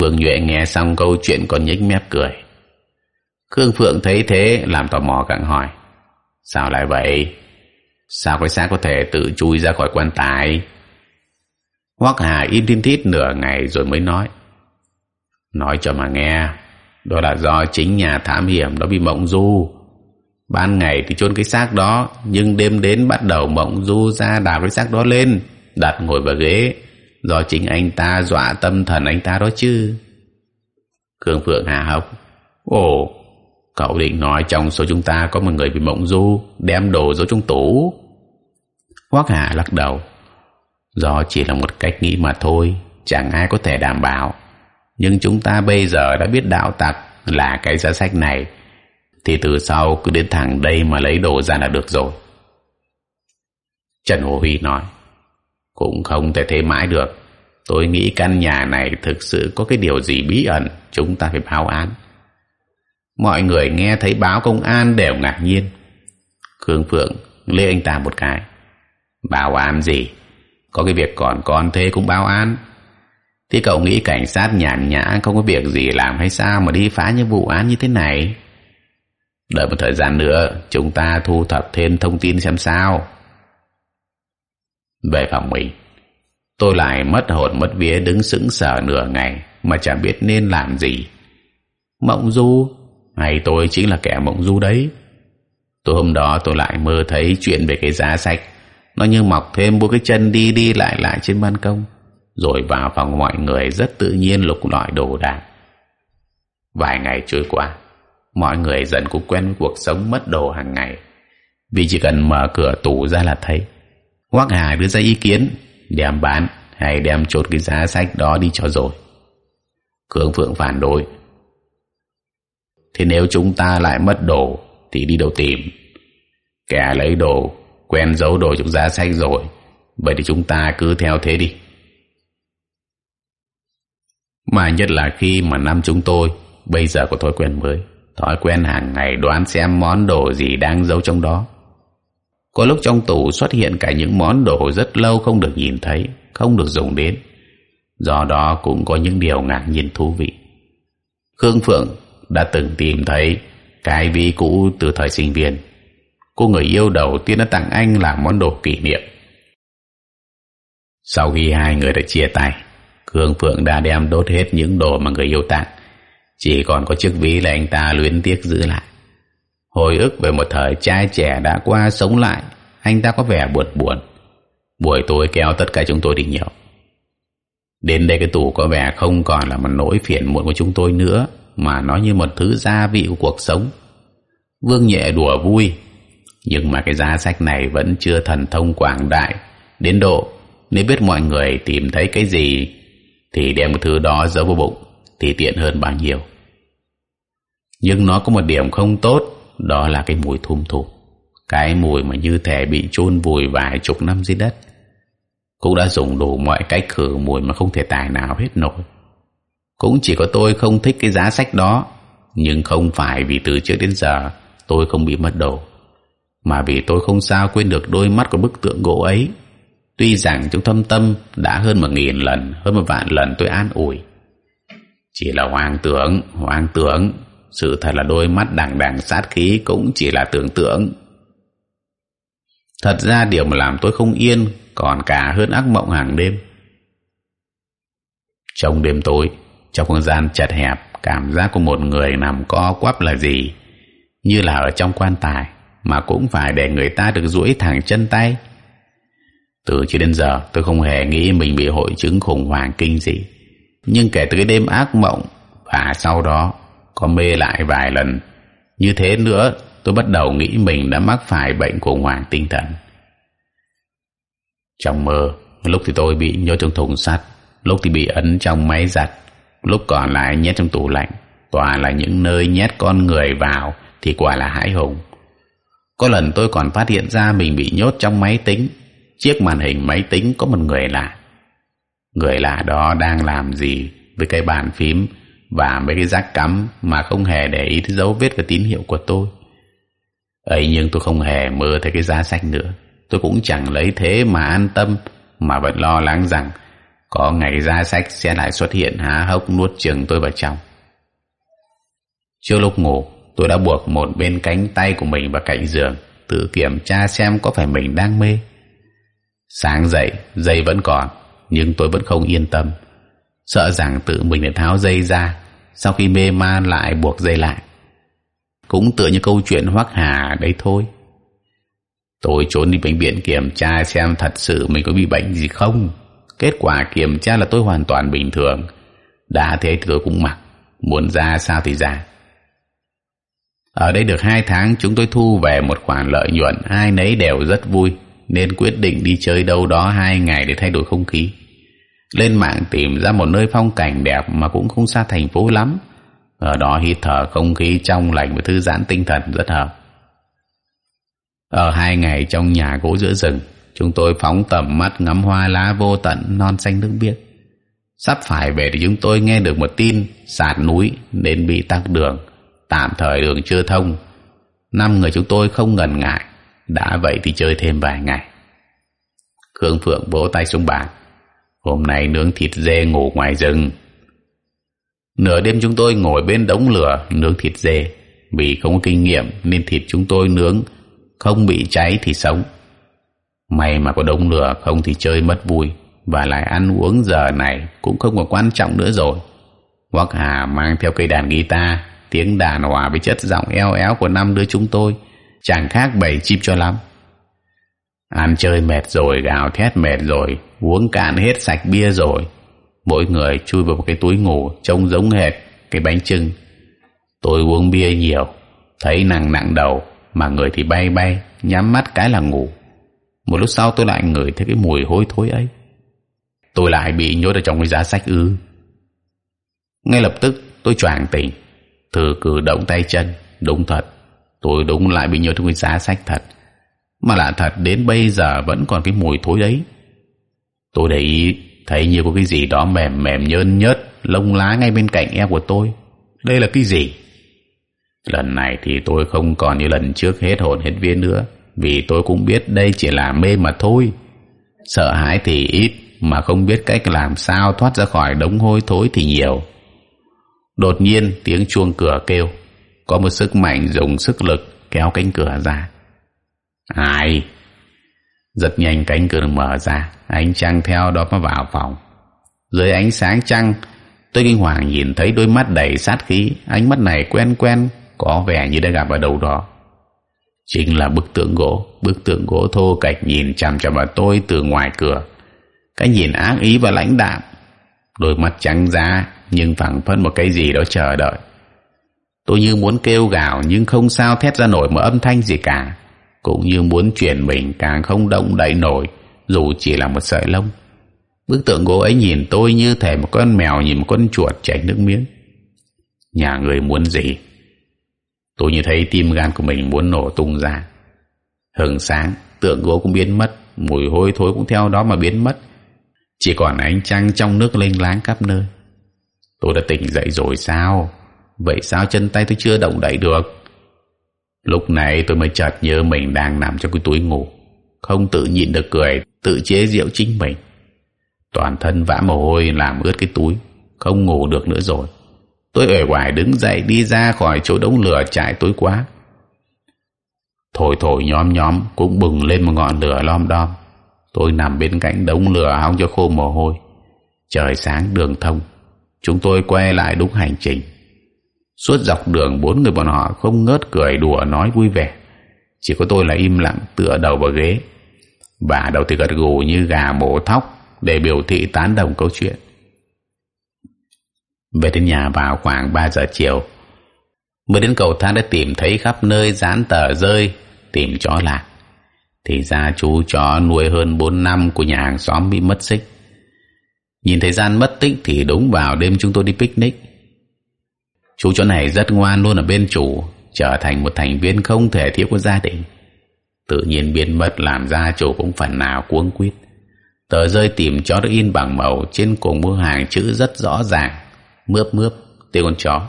Vương Nhuệ nghe xong câu chuyện còn nhếch mép cười. Khương Phượng thấy thế làm tò mò càng hỏi. Sao lại vậy? Sao cái xác có thể tự chui ra khỏi quan tài? Hoắc Hà im tin thít nửa ngày rồi mới nói. Nói cho mà nghe, đó là do chính nhà thám hiểm đó bị mộng du. Ban ngày thì chôn cái xác đó, nhưng đêm đến bắt đầu mộng du ra đào cái xác đó lên, đặt ngồi vào ghế, do chính anh ta dọa tâm thần anh ta đó chứ. Khương Phượng Hà học. Ồ, cậu định nói trong số chúng ta có một người bị mộng du, đem đồ giấu trong tủ. Hoắc Hà lắc đầu. Do chỉ là một cách nghĩ mà thôi, chẳng ai có thể đảm bảo. Nhưng chúng ta bây giờ đã biết đạo tặc là cái giá sách này, thì từ sau cứ đến thẳng đây mà lấy đồ ra là được rồi. Trần Hồ Huy nói, cũng không thể thế mãi được. Tôi nghĩ căn nhà này thực sự có cái điều gì bí ẩn, chúng ta phải báo án. Mọi người nghe thấy báo công an đều ngạc nhiên. Khương Phượng lê anh ta một cái. Báo án gì? Có cái việc còn con thế cũng báo án. Thế cậu nghĩ cảnh sát nhàn nhã không có việc gì làm hay sao mà đi phá những vụ án như thế này? Đợi một thời gian nữa, chúng ta thu thập thêm thông tin xem sao. Về phòng mình, tôi lại mất hồn mất vía đứng sững sờ nửa ngày mà chẳng biết nên làm gì. Mộng du, hay tôi chính là kẻ mộng du đấy. Tối hôm đó tôi lại mơ thấy chuyện về cái giá sạch Nó như mọc thêm bốn cái chân đi đi lại lại trên ban công rồi vào phòng mọi người rất tự nhiên lục lọi đồ đạc. Vài ngày trôi qua, mọi người dần cũng quen với cuộc sống mất đồ hàng ngày. Vì chỉ cần mở cửa tủ ra là thấy. hoác Hà đưa ra ý kiến, đem bán hay đem chốt cái giá sách đó đi cho rồi. Cường Phượng phản đối. Thế nếu chúng ta lại mất đồ thì đi đâu tìm? Kẻ lấy đồ, quen giấu đồ trong giá sách rồi. Vậy thì chúng ta cứ theo thế đi mà nhất là khi mà năm chúng tôi bây giờ có thói quen mới, thói quen hàng ngày đoán xem món đồ gì đang giấu trong đó. Có lúc trong tủ xuất hiện cả những món đồ rất lâu không được nhìn thấy, không được dùng đến. Do đó cũng có những điều ngạc nhiên thú vị. Khương phượng đã từng tìm thấy cái ví cũ từ thời sinh viên. Cô người yêu đầu tiên đã tặng anh là món đồ kỷ niệm. Sau khi hai người đã chia tay Hương Phượng đã đem đốt hết những đồ mà người yêu tặng. Chỉ còn có chiếc ví là anh ta luyến tiếc giữ lại. Hồi ức về một thời trai trẻ đã qua sống lại, Anh ta có vẻ buồn buồn. Buổi tối kéo tất cả chúng tôi đi nhậu. Đến đây cái tủ có vẻ không còn là một nỗi phiền muộn của chúng tôi nữa, Mà nó như một thứ gia vị của cuộc sống. Vương nhẹ đùa vui, Nhưng mà cái giá sách này vẫn chưa thần thông quảng đại Đến độ nếu biết mọi người tìm thấy cái gì thì đem một thứ đó giấu vào bụng, thì tiện hơn bao nhiêu. Nhưng nó có một điểm không tốt, đó là cái mùi thum thủm cái mùi mà như thể bị chôn vùi vài chục năm dưới đất. Cũng đã dùng đủ mọi cách khử mùi mà không thể tài nào hết nổi. Cũng chỉ có tôi không thích cái giá sách đó, nhưng không phải vì từ trước đến giờ tôi không bị mất đồ, mà vì tôi không sao quên được đôi mắt của bức tượng gỗ ấy tuy rằng trong thâm tâm đã hơn một nghìn lần, hơn một vạn lần tôi an ủi. Chỉ là hoang tưởng hoang tưởng, sự thật là đôi mắt đằng đằng sát khí cũng chỉ là tưởng tượng. Thật ra điều mà làm tôi không yên còn cả hơn ác mộng hàng đêm. Trong đêm tối, trong không gian chật hẹp, cảm giác của một người nằm co quắp là gì? Như là ở trong quan tài, mà cũng phải để người ta được duỗi thẳng chân tay từ trước đến giờ, tôi không hề nghĩ mình bị hội chứng khủng hoảng kinh dị. Nhưng kể từ cái đêm ác mộng, và sau đó, có mê lại vài lần. Như thế nữa, tôi bắt đầu nghĩ mình đã mắc phải bệnh khủng hoảng tinh thần. Trong mơ, lúc thì tôi bị nhốt trong thùng sắt, lúc thì bị ấn trong máy giặt, lúc còn lại nhét trong tủ lạnh. Toàn là những nơi nhét con người vào thì quả là hãi hùng. Có lần tôi còn phát hiện ra mình bị nhốt trong máy tính chiếc màn hình máy tính có một người lạ. Người lạ đó đang làm gì với cái bàn phím và mấy cái rác cắm mà không hề để ý tới dấu vết và tín hiệu của tôi? Ấy, nhưng tôi không hề mơ thấy cái giá sách nữa. Tôi cũng chẳng lấy thế mà an tâm, mà vẫn lo lắng rằng có ngày giá sách sẽ lại xuất hiện há hốc nuốt chừng tôi vào trong. Trước lúc ngủ, tôi đã buộc một bên cánh tay của mình vào cạnh giường, tự kiểm tra xem có phải mình đang mê sáng dậy, dây vẫn còn, nhưng tôi vẫn không yên tâm. Sợ rằng tự mình lại tháo dây ra, sau khi mê man lại buộc dây lại. Cũng tựa như câu chuyện hoắc hà đấy thôi. Tôi trốn đi bệnh viện kiểm tra xem thật sự mình có bị bệnh gì không. Kết quả kiểm tra là tôi hoàn toàn bình thường. Đã thế tôi cũng mặc, muốn ra sao thì ra. Ở đây được hai tháng, chúng tôi thu về một khoản lợi nhuận, ai nấy đều rất vui nên quyết định đi chơi đâu đó hai ngày để thay đổi không khí. Lên mạng tìm ra một nơi phong cảnh đẹp mà cũng không xa thành phố lắm. Ở đó hít thở không khí trong lành và thư giãn tinh thần rất hợp. Ở hai ngày trong nhà gỗ giữa rừng, chúng tôi phóng tầm mắt ngắm hoa lá vô tận, non xanh nước biếc. Sắp phải về thì chúng tôi nghe được một tin sạt núi nên bị tắc đường, tạm thời đường chưa thông. Năm người chúng tôi không ngần ngại đã vậy thì chơi thêm vài ngày. Khương phượng vỗ tay xuống bàn. Hôm nay nướng thịt dê ngủ ngoài rừng. Nửa đêm chúng tôi ngồi bên đống lửa nướng thịt dê. Vì không có kinh nghiệm nên thịt chúng tôi nướng không bị cháy thì sống. May mà có đống lửa, không thì chơi mất vui. Và lại ăn uống giờ này cũng không còn quan trọng nữa rồi. Quắc Hà mang theo cây đàn guitar, tiếng đàn hòa với chất giọng eo éo của năm đứa chúng tôi chẳng khác bầy chim cho lắm. Ăn chơi mệt rồi, gào thét mệt rồi, uống cạn hết sạch bia rồi. Mỗi người chui vào một cái túi ngủ trông giống hệt cái bánh trưng tôi uống bia nhiều, thấy nặng nặng đầu, mà người thì bay bay, nhắm mắt cái là ngủ. Một lúc sau tôi lại ngửi thấy cái mùi hôi thối ấy. Tôi lại bị nhốt ở trong cái giá sách ư. Ngay lập tức, tôi choàng tỉnh, thử cử động tay chân, đúng thật tôi đúng lại bị nhớ trong cái giá sách thật. Mà lạ thật, đến bây giờ vẫn còn cái mùi thối đấy. Tôi để ý, thấy như có cái gì đó mềm mềm nhơn nhớt, lông lá ngay bên cạnh eo của tôi. Đây là cái gì? Lần này thì tôi không còn như lần trước hết hồn hết vía nữa, vì tôi cũng biết đây chỉ là mê mà thôi. Sợ hãi thì ít, mà không biết cách làm sao thoát ra khỏi đống hôi thối thì nhiều. Đột nhiên, tiếng chuông cửa kêu có một sức mạnh dùng sức lực kéo cánh cửa ra. Ai? Rất nhanh cánh cửa mở ra, ánh trăng theo đó mà vào phòng. Dưới ánh sáng trăng tôi kinh hoàng nhìn thấy đôi mắt đầy sát khí, ánh mắt này quen quen, có vẻ như đã gặp ở đâu đó. Chính là bức tượng gỗ, bức tượng gỗ thô kệch nhìn chằm chằm vào tôi từ ngoài cửa. Cái nhìn ác ý và lãnh đạm, đôi mắt trắng giá nhưng phẳng phất một cái gì đó chờ đợi tôi như muốn kêu gào nhưng không sao thét ra nổi một âm thanh gì cả. Cũng như muốn chuyển mình càng không động đậy nổi, dù chỉ là một sợi lông. Bức tượng gỗ ấy nhìn tôi như thể một con mèo nhìn một con chuột chảy nước miếng. Nhà người muốn gì? Tôi như thấy tim gan của mình muốn nổ tung ra. Hừng sáng, tượng gỗ cũng biến mất, mùi hôi thối cũng theo đó mà biến mất. Chỉ còn ánh trăng trong nước lênh láng khắp nơi. Tôi đã tỉnh dậy rồi sao? Vậy sao chân tay tôi chưa động đậy được? Lúc này tôi mới chợt nhớ mình đang nằm trong cái túi ngủ. Không tự nhịn được cười, tự chế rượu chính mình. Toàn thân vã mồ hôi làm ướt cái túi, không ngủ được nữa rồi. Tôi uể oải đứng dậy đi ra khỏi chỗ đống lửa chạy tối quá. Thổi thổi nhóm nhóm cũng bừng lên một ngọn lửa lom đom. Tôi nằm bên cạnh đống lửa hóng cho khô mồ hôi. Trời sáng đường thông. Chúng tôi quay lại đúng hành trình suốt dọc đường, bốn người bọn họ không ngớt cười đùa nói vui vẻ. Chỉ có tôi là im lặng, tựa đầu vào ghế. Và đầu thì gật gù như gà mổ thóc để biểu thị tán đồng câu chuyện. Về đến nhà vào khoảng ba giờ chiều, mới đến cầu thang đã tìm thấy khắp nơi dán tờ rơi, tìm chó lạc. Thì ra chú chó nuôi hơn bốn năm của nhà hàng xóm bị mất xích nhìn thời gian mất tích thì đúng vào đêm chúng tôi đi picnic chú chó này rất ngoan luôn ở bên chủ, trở thành một thành viên không thể thiếu của gia đình. Tự nhiên biến mất làm gia chủ cũng phần nào cuống quýt. Tờ rơi tìm chó được in bằng màu, trên cùng mua hàng chữ rất rõ ràng. Mướp mướp, tên con chó.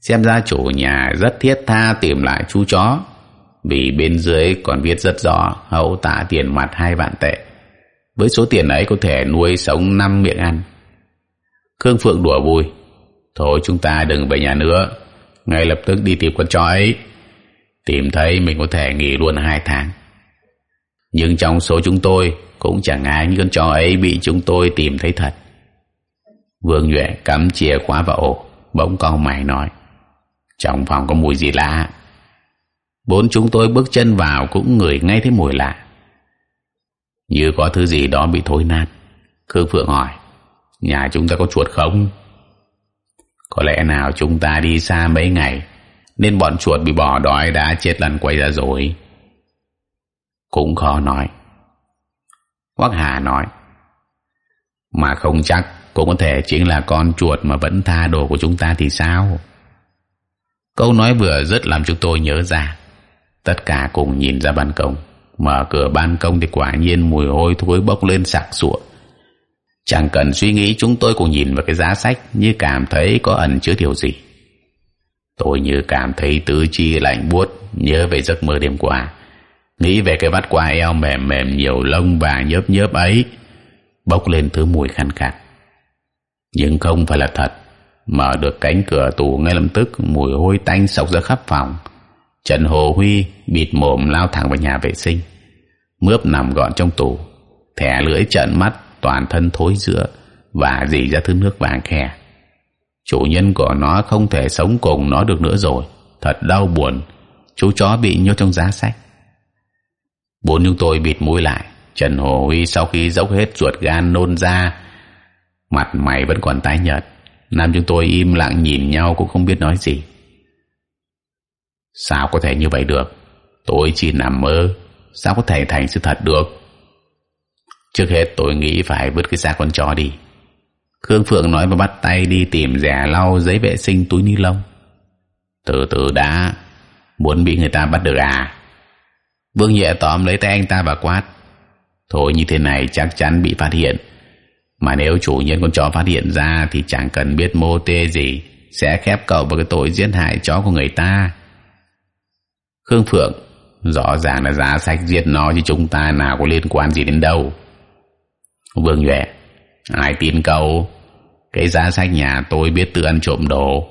Xem ra chủ nhà rất thiết tha tìm lại chú chó, vì bên dưới còn viết rất rõ, hậu tạ tiền mặt hai vạn tệ. Với số tiền ấy có thể nuôi sống năm miệng ăn. Khương phượng đùa vui thôi chúng ta đừng về nhà nữa. Ngay lập tức đi tìm con chó ấy. Tìm thấy mình có thể nghỉ luôn hai tháng. Nhưng trong số chúng tôi cũng chẳng ai như con chó ấy bị chúng tôi tìm thấy thật. Vương nhuệ cắm chìa khóa vào ổ, bỗng con mày nói. Trong phòng có mùi gì lạ? Bốn chúng tôi bước chân vào cũng ngửi ngay thấy mùi lạ. Như có thứ gì đó bị thối nát. Khương phượng hỏi, nhà chúng ta có chuột không? Có lẽ nào chúng ta đi xa mấy ngày, nên bọn chuột bị bỏ đói đã chết lần quay ra rồi. Cũng khó nói. Quắc Hà nói, mà không chắc cũng có thể chính là con chuột mà vẫn tha đồ của chúng ta thì sao? Câu nói vừa rất làm chúng tôi nhớ ra, tất cả cùng nhìn ra ban công. Mở cửa ban công thì quả nhiên mùi hôi thối bốc lên sặc sụa chẳng cần suy nghĩ, chúng tôi cũng nhìn vào cái giá sách như cảm thấy có ẩn chứa điều gì. Tôi như cảm thấy tứ chi lạnh buốt, nhớ về giấc mơ đêm qua. Nghĩ về cái vắt qua eo mềm mềm nhiều lông vàng nhớp nhớp ấy, bốc lên thứ mùi khăn khát nhưng không phải là thật, mở được cánh cửa tủ ngay lập tức, mùi hôi tanh sọc ra khắp phòng. Trần hồ huy bịt mồm lao thẳng vào nhà vệ sinh. Mướp nằm gọn trong tủ, thẻ lưỡi trận mắt toàn thân thối rữa và dì ra thứ nước vàng khe. Chủ nhân của nó không thể sống cùng nó được nữa rồi. Thật đau buồn. Chú chó bị nhốt trong giá sách. Bốn chúng tôi bịt mũi lại. Trần hồ huy sau khi dốc hết ruột gan nôn ra mặt mày vẫn còn tái nhợt. Nam chúng tôi im lặng nhìn nhau cũng không biết nói gì. Sao có thể như vậy được? Tôi chỉ nằm mơ. Sao có thể thành sự thật được? Trước hết tôi nghĩ phải vứt cái xác con chó đi. Khương phượng nói và bắt tay đi tìm rẻ lau giấy vệ sinh túi ni lông. Từ từ đã, muốn bị người ta bắt được à? Vương nhẹ tóm lấy tay anh ta và quát. Thôi như thế này chắc chắn bị phát hiện. Mà nếu chủ nhân con chó phát hiện ra thì chẳng cần biết mô tê gì, sẽ khép cậu vào cái tội giết hại chó của người ta. Khương phượng, rõ ràng là giá sách giết nó chứ chúng ta nào có liên quan gì đến đâu vương nhuệ, ai tin cậu? Cái giá sách nhà tôi biết tự ăn trộm đồ.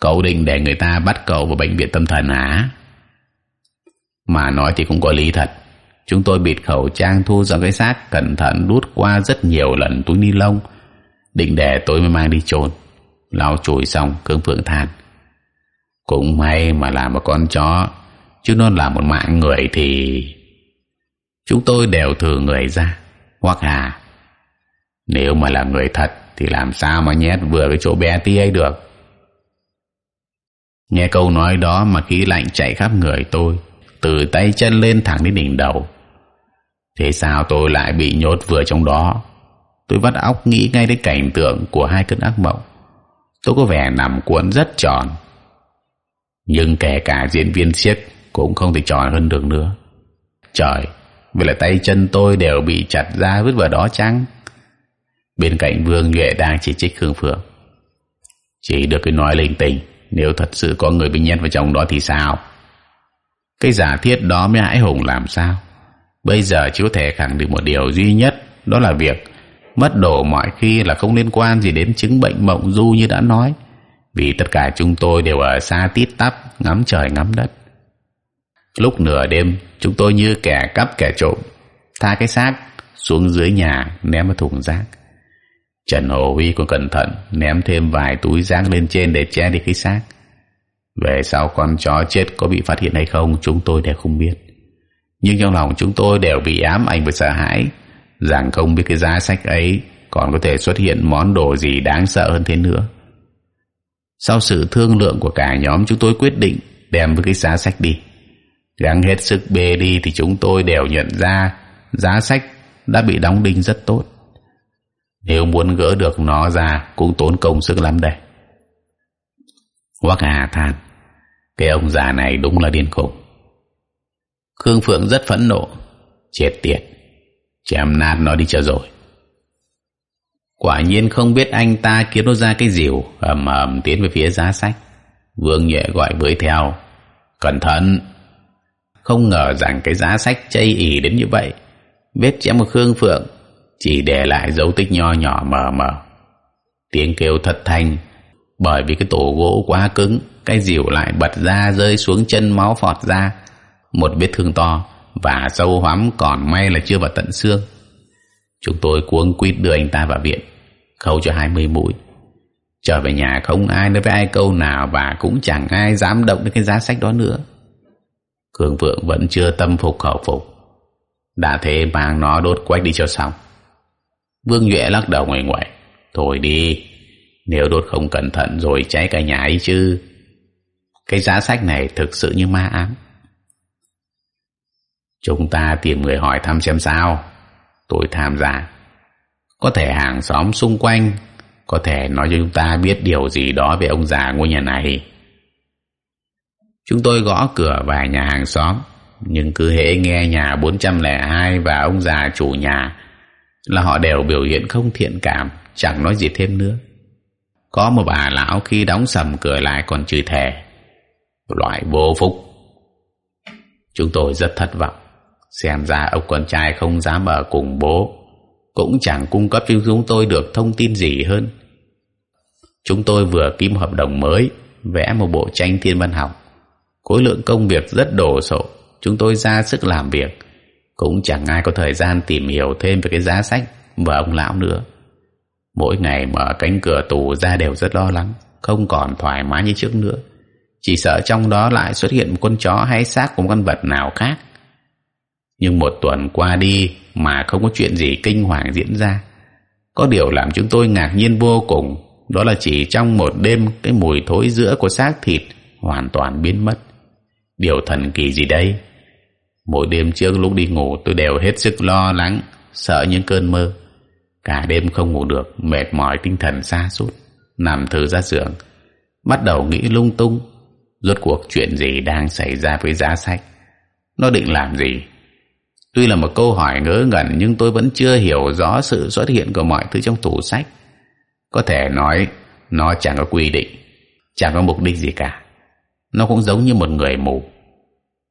Cậu định để người ta bắt cậu vào bệnh viện tâm thần hả? Mà nói thì cũng có lý thật. Chúng tôi bịt khẩu trang thu dọn cái xác cẩn thận đút qua rất nhiều lần túi ni lông. Định để tôi mới mang đi chôn. Lau chùi xong cương phượng than. Cũng may mà là một con chó, chứ nó là một mạng người thì chúng tôi đều thử người ra hoặc hà nếu mà là người thật thì làm sao mà nhét vừa cái chỗ bé tí ấy được? Nghe câu nói đó mà khí lạnh chạy khắp người tôi, từ tay chân lên thẳng đến đỉnh đầu. Thế sao tôi lại bị nhốt vừa trong đó? Tôi vắt óc nghĩ ngay đến cảnh tượng của hai cơn ác mộng. Tôi có vẻ nằm cuốn rất tròn. Nhưng kể cả diễn viên siếc cũng không thể tròn hơn được nữa. Trời vậy là tay chân tôi đều bị chặt ra vứt vào đó chăng? Bên cạnh vương nhuệ đang chỉ trích khương phượng. Chỉ được cái nói linh tinh, nếu thật sự có người bị nhét vào trong đó thì sao? Cái giả thiết đó mới hãi hùng làm sao? Bây giờ chỉ có thể khẳng định một điều duy nhất, đó là việc mất đồ mọi khi là không liên quan gì đến chứng bệnh mộng du như đã nói. Vì tất cả chúng tôi đều ở xa tít tắp, ngắm trời ngắm đất lúc nửa đêm, chúng tôi như kẻ cắp kẻ trộm, tha cái xác xuống dưới nhà ném vào thùng rác. Trần hồ huy còn cẩn thận ném thêm vài túi rác lên trên để che đi cái xác. Về sau con chó chết có bị phát hiện hay không, chúng tôi đều không biết. Nhưng trong lòng chúng tôi đều bị ám ảnh và sợ hãi, rằng không biết cái giá sách ấy còn có thể xuất hiện món đồ gì đáng sợ hơn thế nữa. Sau sự thương lượng của cả nhóm, chúng tôi quyết định đem với cái giá sách đi gắng hết sức bê đi thì chúng tôi đều nhận ra giá sách đã bị đóng đinh rất tốt. Nếu muốn gỡ được nó ra cũng tốn công sức lắm đây. Hoắc Hà than, cái ông già này đúng là điên khùng. Khương Phượng rất phẫn nộ, chết tiệt, chém nát nó đi cho rồi. Quả nhiên không biết anh ta kiếm nó ra cái dìu ầm ầm tiến về phía giá sách. Vương nhẹ gọi với theo, cẩn thận không ngờ rằng cái giá sách chây ỉ đến như vậy. Vết chém một khương phượng chỉ để lại dấu tích nho nhỏ mờ mờ. Tiếng kêu thật thanh, bởi vì cái tổ gỗ quá cứng, cái dìu lại bật ra rơi xuống chân máu phọt ra. Một vết thương to và sâu hoắm còn may là chưa vào tận xương. Chúng tôi cuống quýt đưa anh ta vào viện, khâu cho hai mươi mũi. Trở về nhà không ai nói với ai câu nào và cũng chẳng ai dám động đến cái giá sách đó nữa cường vượng vẫn chưa tâm phục khẩu phục. Đã thế mang nó đốt quách đi cho xong. Vương nhuệ lắc đầu ngoài ngoại. Thôi đi, nếu đốt không cẩn thận rồi cháy cả nhà ấy chứ. Cái giá sách này thực sự như ma ám. Chúng ta tìm người hỏi thăm xem sao. Tôi tham gia. Có thể hàng xóm xung quanh, có thể nói cho chúng ta biết điều gì đó về ông già ngôi nhà này chúng tôi gõ cửa vài nhà hàng xóm, nhưng cứ hễ nghe nhà 402 và ông già chủ nhà là họ đều biểu hiện không thiện cảm, chẳng nói gì thêm nữa. Có một bà lão khi đóng sầm cửa lại còn chửi thề, loại vô phúc. Chúng tôi rất thất vọng, xem ra ông con trai không dám ở cùng bố, cũng chẳng cung cấp cho chúng tôi được thông tin gì hơn. Chúng tôi vừa ký hợp đồng mới, vẽ một bộ tranh thiên văn học khối lượng công việc rất đồ sộ. Chúng tôi ra sức làm việc. Cũng chẳng ai có thời gian tìm hiểu thêm về cái giá sách và ông lão nữa. Mỗi ngày mở cánh cửa tù ra đều rất lo lắng, không còn thoải mái như trước nữa. Chỉ sợ trong đó lại xuất hiện một con chó hay xác của một con vật nào khác. Nhưng một tuần qua đi mà không có chuyện gì kinh hoàng diễn ra. Có điều làm chúng tôi ngạc nhiên vô cùng, đó là chỉ trong một đêm cái mùi thối giữa của xác thịt hoàn toàn biến mất điều thần kỳ gì đây? Mỗi đêm trước lúc đi ngủ, tôi đều hết sức lo lắng, sợ những cơn mơ. Cả đêm không ngủ được, mệt mỏi tinh thần xa sút, nằm thử ra giường. Bắt đầu nghĩ lung tung, rốt cuộc chuyện gì đang xảy ra với giá sách? Nó định làm gì? Tuy là một câu hỏi ngớ ngẩn, nhưng tôi vẫn chưa hiểu rõ sự xuất hiện của mọi thứ trong tủ sách. Có thể nói, nó chẳng có quy định, chẳng có mục đích gì cả nó cũng giống như một người mù.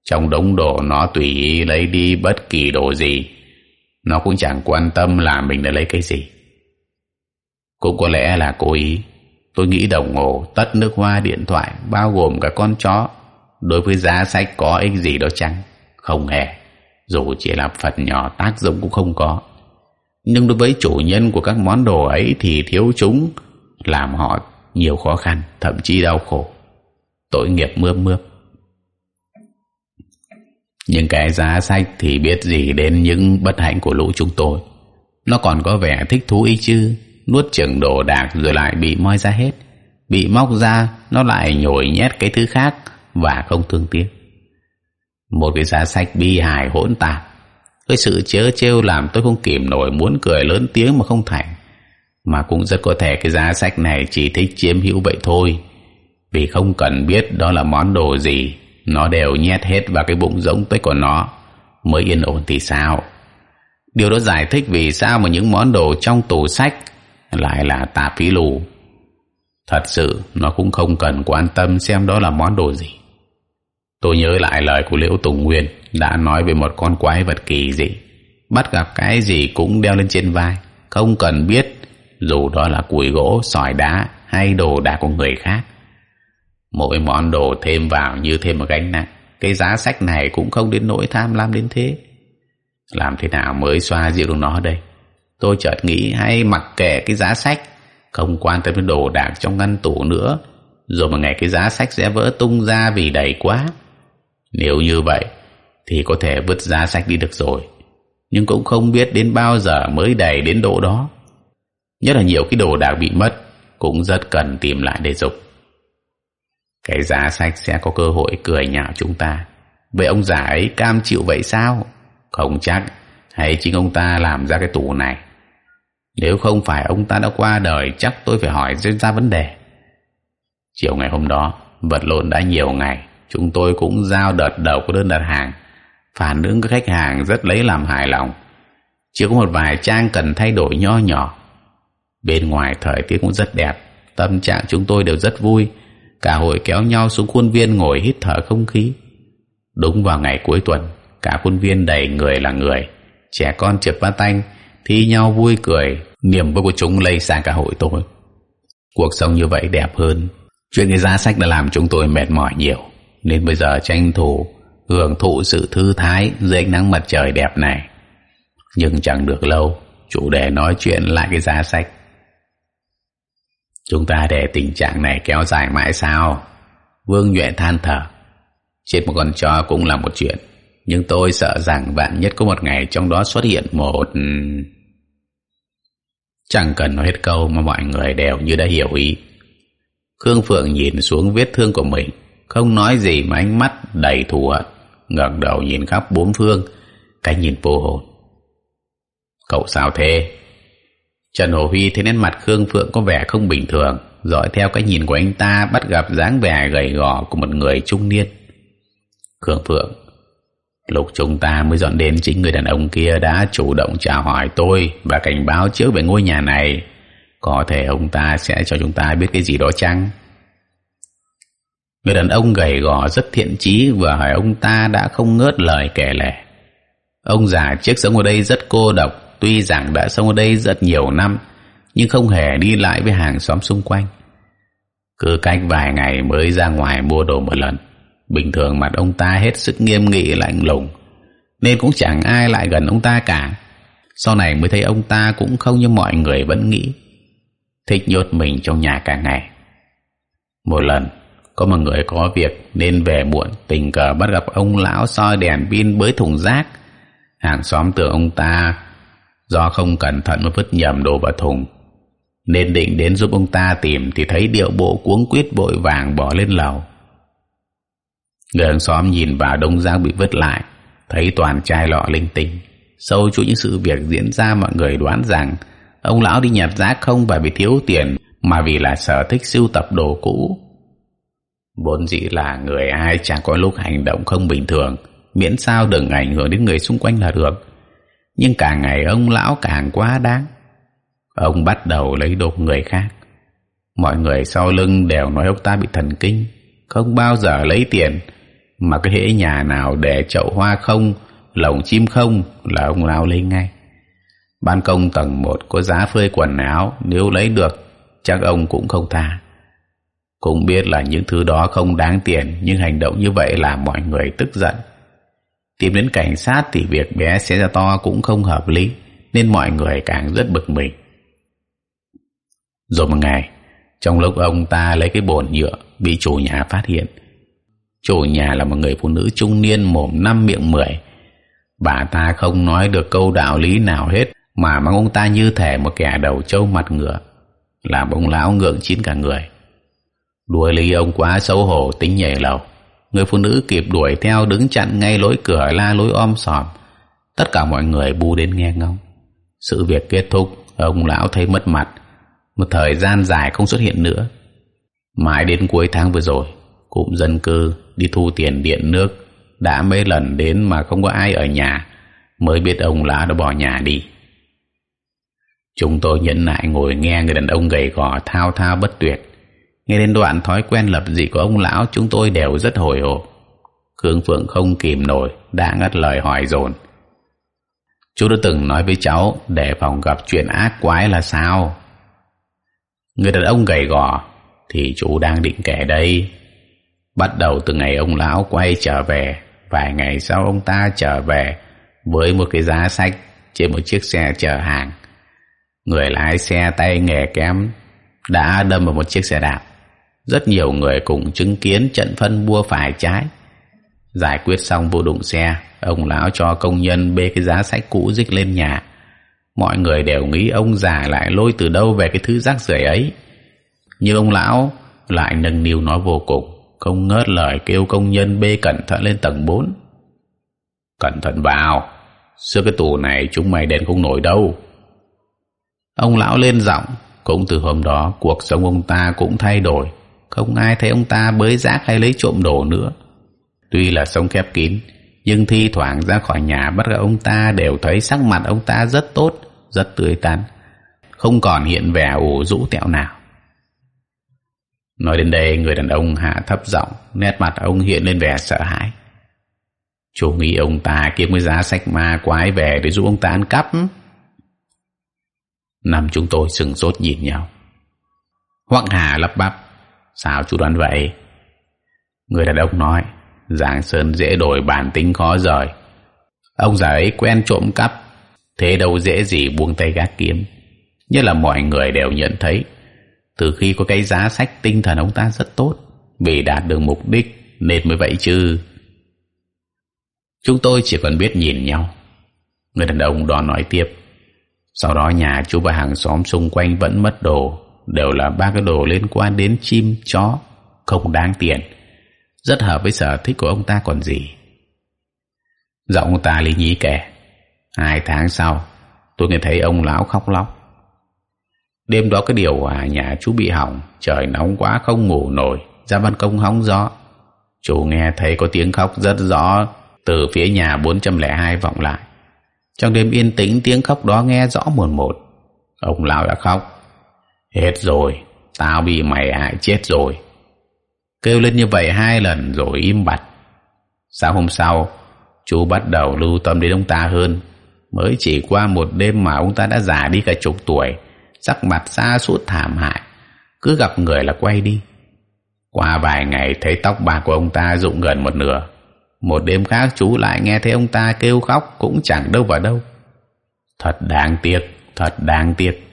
Trong đống đồ, nó tùy ý lấy đi bất kỳ đồ gì. Nó cũng chẳng quan tâm là mình đã lấy cái gì. Cũng có lẽ là cố ý. Tôi nghĩ đồng hồ tất nước hoa, điện thoại, bao gồm cả con chó, đối với giá sách có ích gì đó chăng? Không hề. Dù chỉ là phần nhỏ, tác dụng cũng không có. Nhưng đối với chủ nhân của các món đồ ấy thì thiếu chúng, làm họ nhiều khó khăn, thậm chí đau khổ tội nghiệp mướp mướp. Nhưng cái giá sách thì biết gì đến những bất hạnh của lũ chúng tôi. Nó còn có vẻ thích thú ý chứ. Nuốt chừng đồ đạc rồi lại bị moi ra hết. Bị móc ra, nó lại nhồi nhét cái thứ khác và không thương tiếc. Một cái giá sách bi hài hỗn tạp. Cái sự chớ trêu làm tôi không kìm nổi, muốn cười lớn tiếng mà không thành. Mà cũng rất có thể cái giá sách này chỉ thích chiếm hữu vậy thôi vì không cần biết đó là món đồ gì, nó đều nhét hết vào cái bụng giống tới của nó. Mới yên ổn thì sao? Điều đó giải thích vì sao mà những món đồ trong tủ sách lại là tà phí lù. Thật sự, nó cũng không cần quan tâm xem đó là món đồ gì. Tôi nhớ lại lời của liễu tùng nguyên đã nói về một con quái vật kỳ dị. Bắt gặp cái gì cũng đeo lên trên vai, không cần biết dù đó là củi gỗ, sỏi đá hay đồ đạc của người khác mỗi món đồ thêm vào như thêm một gánh nặng, cái giá sách này cũng không đến nỗi tham lam đến thế. Làm thế nào mới xoa dịu được nó đây? Tôi chợt nghĩ hay mặc kệ cái giá sách, không quan tâm đến đồ đạc trong ngăn tủ nữa, rồi một ngày cái giá sách sẽ vỡ tung ra vì đầy quá. Nếu như vậy, thì có thể vứt giá sách đi được rồi, nhưng cũng không biết đến bao giờ mới đầy đến độ đó. Nhất là nhiều cái đồ đạc bị mất, cũng rất cần tìm lại để dùng cái giá sách sẽ có cơ hội cười nhạo chúng ta. Vậy ông già ấy cam chịu vậy sao? Không chắc. Hay chính ông ta làm ra cái tủ này? Nếu không phải ông ta đã qua đời, chắc tôi phải hỏi ra vấn đề. Chiều ngày hôm đó, vật lộn đã nhiều ngày. Chúng tôi cũng giao đợt đầu của đơn đặt hàng. Phản ứng các khách hàng rất lấy làm hài lòng. Chỉ có một vài trang cần thay đổi nho nhỏ. Bên ngoài thời tiết cũng rất đẹp. Tâm trạng chúng tôi đều rất vui cả hội kéo nhau xuống khuôn viên ngồi hít thở không khí. Đúng vào ngày cuối tuần, cả khuôn viên đầy người là người. Trẻ con trượt ba tanh, thi nhau vui cười, niềm vui của chúng lây sang cả hội tôi. Cuộc sống như vậy đẹp hơn. Chuyện cái giá sách đã làm chúng tôi mệt mỏi nhiều. Nên bây giờ tranh thủ, hưởng thụ sự thư thái dưới ánh nắng mặt trời đẹp này. Nhưng chẳng được lâu, chủ đề nói chuyện lại cái giá sách chúng ta để tình trạng này kéo dài mãi sao? Vương nhuệ than thở. Chết một con chó cũng là một chuyện, nhưng tôi sợ rằng vạn nhất có một ngày trong đó xuất hiện một chẳng cần nói hết câu mà mọi người đều như đã hiểu ý. Khương phượng nhìn xuống vết thương của mình, không nói gì mà ánh mắt đầy thù hận, ngẩng đầu nhìn khắp bốn phương, cái nhìn vô hồn. Cậu sao thế? Trần hồ huy thấy nét mặt khương phượng có vẻ không bình thường, dõi theo cái nhìn của anh ta, bắt gặp dáng vẻ gầy gò của một người trung niên. Khương phượng, lúc chúng ta mới dọn đến chính người đàn ông kia đã chủ động chào hỏi tôi và cảnh báo trước về ngôi nhà này. Có thể ông ta sẽ cho chúng ta biết cái gì đó chăng? Người đàn ông gầy gò rất thiện chí và hỏi ông ta đã không ngớt lời kể lể. Ông già trước sống ở đây rất cô độc tuy rằng đã sống ở đây rất nhiều năm, nhưng không hề đi lại với hàng xóm xung quanh. Cứ cách vài ngày mới ra ngoài mua đồ một lần. Bình thường mặt ông ta hết sức nghiêm nghị lạnh lùng, nên cũng chẳng ai lại gần ông ta cả. Sau này mới thấy ông ta cũng không như mọi người vẫn nghĩ. Thích nhốt mình trong nhà cả ngày. Một lần, có một người có việc nên về muộn, tình cờ bắt gặp ông lão soi đèn pin bới thùng rác. Hàng xóm tưởng ông ta do không cẩn thận mà vứt nhầm đồ vào thùng. Nên định đến giúp ông ta tìm thì thấy điệu bộ cuống quýt vội vàng bỏ lên lầu. Người hàng xóm nhìn vào đông rác bị vứt lại, thấy toàn chai lọ linh tinh, sâu chuỗi những sự việc diễn ra mọi người đoán rằng ông lão đi nhặt rác không phải vì thiếu tiền, mà vì là sở thích sưu tập đồ cũ. Vốn dĩ là người ai chẳng có lúc hành động không bình thường, miễn sao đừng ảnh hưởng đến người xung quanh là được nhưng càng ngày ông lão càng quá đáng. Ông bắt đầu lấy đột người khác. Mọi người sau lưng đều nói ông ta bị thần kinh. Không bao giờ lấy tiền. Mà cái hễ nhà nào để chậu hoa không, lồng chim không là ông lão lấy ngay. Ban công tầng một có giá phơi quần áo. Nếu lấy được, chắc ông cũng không tha. Cũng biết là những thứ đó không đáng tiền, nhưng hành động như vậy làm mọi người tức giận tìm đến cảnh sát thì việc bé sẽ ra to cũng không hợp lý, nên mọi người càng rất bực mình. Rồi một ngày, trong lúc ông ta lấy cái bồn nhựa bị chủ nhà phát hiện, chủ nhà là một người phụ nữ trung niên mồm năm miệng mười. Bà ta không nói được câu đạo lý nào hết, mà mang ông ta như thể một kẻ đầu trâu mặt ngựa, làm ông lão ngượng chín cả người. Đuổi lý ông quá xấu hổ tính nhảy lầu người phụ nữ kịp đuổi theo đứng chặn ngay lối cửa la lối om sòm. Tất cả mọi người bu đến nghe ngóng. Sự việc kết thúc, ông lão thấy mất mặt. Một thời gian dài không xuất hiện nữa. Mãi đến cuối tháng vừa rồi, cụm dân cư đi thu tiền điện nước đã mấy lần đến mà không có ai ở nhà, mới biết ông lão đã bỏ nhà đi. Chúng tôi nhẫn nại ngồi nghe người đàn ông gầy gò thao thao bất tuyệt nghe đến đoạn thói quen lập dị của ông lão, chúng tôi đều rất hồi hộp. Khương phượng không kìm nổi, đã ngắt lời hỏi dồn. Chú đã từng nói với cháu, để phòng gặp chuyện ác quái là sao? Người đàn ông gầy gò, thì chú đang định kể đây. Bắt đầu từ ngày ông lão quay trở về, vài ngày sau ông ta trở về với một cái giá sách trên một chiếc xe chở hàng. Người lái xe tay nghề kém, đã đâm vào một chiếc xe đạp rất nhiều người cùng chứng kiến trận phân bua phải trái. Giải quyết xong vụ đụng xe, ông lão cho công nhân bê cái giá sách cũ dích lên nhà. Mọi người đều nghĩ ông già lại lôi từ đâu về cái thứ rác rưởi ấy. Nhưng ông lão lại nâng niu nói vô cùng, không ngớt lời kêu công nhân bê cẩn thận lên tầng bốn. Cẩn thận vào, xưa cái tù này chúng mày đền không nổi đâu. Ông lão lên giọng, cũng từ hôm đó cuộc sống ông ta cũng thay đổi không ai thấy ông ta bới rác hay lấy trộm đồ nữa. Tuy là sống khép kín, nhưng thi thoảng ra khỏi nhà bắt gặp ông ta đều thấy sắc mặt ông ta rất tốt, rất tươi tắn, không còn hiện vẻ ủ rũ tẹo nào. Nói đến đây, người đàn ông hạ thấp giọng, nét mặt ông hiện lên vẻ sợ hãi. Chủ nghĩ ông ta kiếm cái giá sách ma quái về để giúp ông ta ăn cắp? Năm chúng tôi sừng sốt nhìn nhau. Hoắc hà lắp bắp sao chú đoán vậy? Người đàn ông nói, giang sơn dễ đổi bản tính khó rời. Ông già ấy quen trộm cắp, thế đâu dễ gì buông tay gác kiếm. Nhất là mọi người đều nhận thấy, từ khi có cái giá sách tinh thần ông ta rất tốt, vì đạt được mục đích nên mới vậy chứ. Chúng tôi chỉ còn biết nhìn nhau. Người đàn ông đó nói tiếp, sau đó nhà chú và hàng xóm xung quanh vẫn mất đồ đều là ba cái đồ liên quan đến chim, chó, không đáng tiền. Rất hợp với sở thích của ông ta còn gì? Giọng ông ta lý nhí kể. Hai tháng sau, tôi nghe thấy ông lão khóc lóc. Đêm đó cái điều hòa nhà chú bị hỏng, trời nóng quá không ngủ nổi, ra ban công hóng gió. Chú nghe thấy có tiếng khóc rất rõ từ phía nhà 402 vọng lại. Trong đêm yên tĩnh, tiếng khóc đó nghe rõ mồn một. Ông lão đã khóc hết rồi, tao bị mày hại chết rồi. Kêu lên như vậy hai lần rồi im bặt. Sáng hôm sau, chú bắt đầu lưu tâm đến ông ta hơn. Mới chỉ qua một đêm mà ông ta đã già đi cả chục tuổi, sắc mặt xa suốt thảm hại. Cứ gặp người là quay đi. Qua vài ngày, thấy tóc bạc của ông ta rụng gần một nửa. Một đêm khác, chú lại nghe thấy ông ta kêu khóc, cũng chẳng đâu vào đâu. Thật đáng tiếc, thật đáng tiếc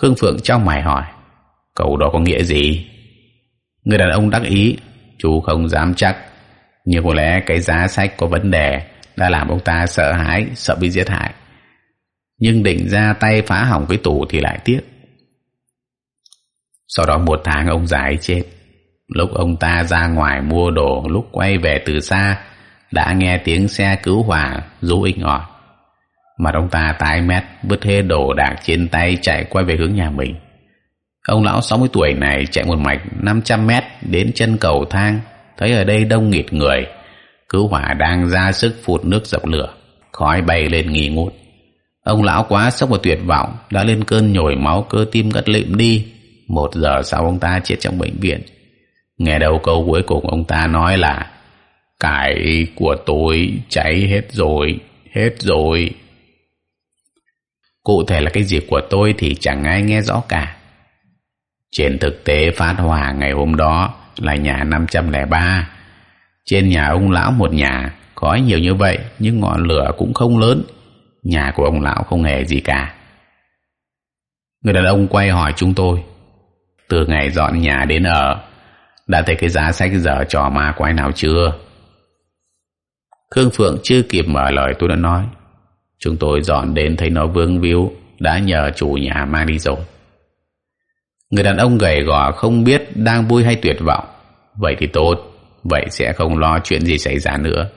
khương phượng trong mày hỏi Câu đó có nghĩa gì? Người đàn ông đắc ý, chú không dám chắc, nhưng có lẽ cái giá sách có vấn đề, đã làm ông ta sợ hãi, sợ bị giết hại. Nhưng định ra tay phá hỏng cái tủ thì lại tiếc. Sau đó một tháng ông giải chết. Lúc ông ta ra ngoài mua đồ, lúc quay về từ xa, đã nghe tiếng xe cứu hỏa, rú inh ỏi mặt ông ta tái mét, vứt hết đồ đạc trên tay, chạy quay về hướng nhà mình. Ông lão sáu mươi tuổi này chạy một mạch năm trăm mét đến chân cầu thang, thấy ở đây đông nghịt người. Cứu hỏa đang ra sức phụt nước dập lửa, khói bay lên nghi ngút. Ông lão quá sốc và tuyệt vọng, đã lên cơn nhồi máu cơ tim ngất lịm đi. Một giờ sau ông ta chết trong bệnh viện. Nghe đầu câu cuối cùng ông ta nói là cái của tôi cháy hết rồi hết rồi cụ thể là cái gì của tôi thì chẳng ai nghe rõ cả. Trên thực tế phát hỏa ngày hôm đó là nhà 503 trên nhà ông lão một nhà khói nhiều như vậy, nhưng ngọn lửa cũng không lớn. Nhà của ông lão không hề gì cả. Người đàn ông quay hỏi chúng tôi, từ ngày dọn nhà đến ở, đã thấy cái giá sách dở trò ma quái nào chưa? Khương phượng chưa kịp mở lời tôi đã nói chúng tôi dọn đến thấy nó vương víu, đã nhờ chủ nhà mang đi rồi. Người đàn ông gầy gò không biết đang vui hay tuyệt vọng. Vậy thì tốt, vậy sẽ không lo chuyện gì xảy ra nữa.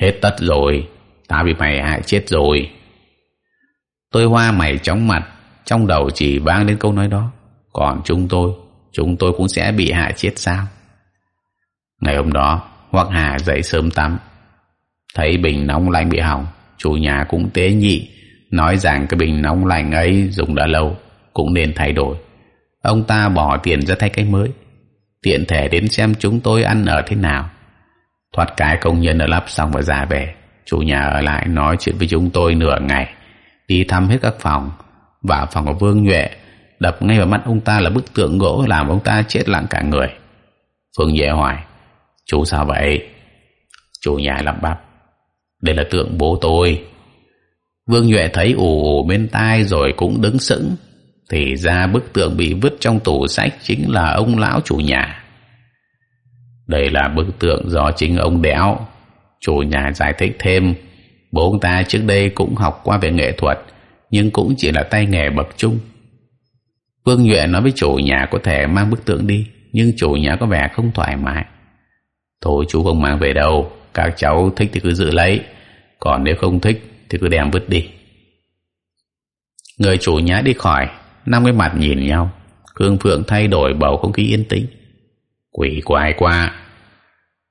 Hết tất rồi tao bị mày hại chết rồi. Tôi hoa mày chóng mặt, trong đầu chỉ vang lên câu nói đó. Còn chúng tôi chúng tôi cũng sẽ bị hại chết sao? Ngày hôm đó hoặc hà dậy sớm tắm thấy bình nóng lạnh bị hỏng, chủ nhà cũng tế nhị, nói rằng cái bình nóng lạnh ấy dùng đã lâu, cũng nên thay đổi. Ông ta bỏ tiền ra thay cái mới, tiện thể đến xem chúng tôi ăn ở thế nào. Thoát cái công nhân ở lắp xong và ra về, chủ nhà ở lại nói chuyện với chúng tôi nửa ngày. Đi thăm hết các phòng và phòng của vương nhuệ, đập ngay vào mắt ông ta là bức tượng gỗ làm ông ta chết lặng cả người. Phương nhuệ hỏi, chú sao vậy? Chủ nhà lắp bắp đây là tượng bố tôi. Vương nhuệ thấy ù ù bên tai rồi cũng đứng sững. Thì ra bức tượng bị vứt trong tủ sách chính là ông lão chủ nhà. Đây là bức tượng do chính ông đéo chủ nhà giải thích thêm, bố ông ta trước đây cũng học qua về nghệ thuật, nhưng cũng chỉ là tay nghề bậc trung. Vương nhuệ nói với chủ nhà có thể mang bức tượng đi, nhưng chủ nhà có vẻ không thoải mái. Thôi chú không mang về đâu các cháu thích thì cứ giữ lấy. Còn nếu không thích thì cứ đem vứt đi. Người chủ nhà đi khỏi, năm cái mặt nhìn nhau. Khương Phượng thay đổi bầu không khí yên tĩnh. Quỷ quái quá.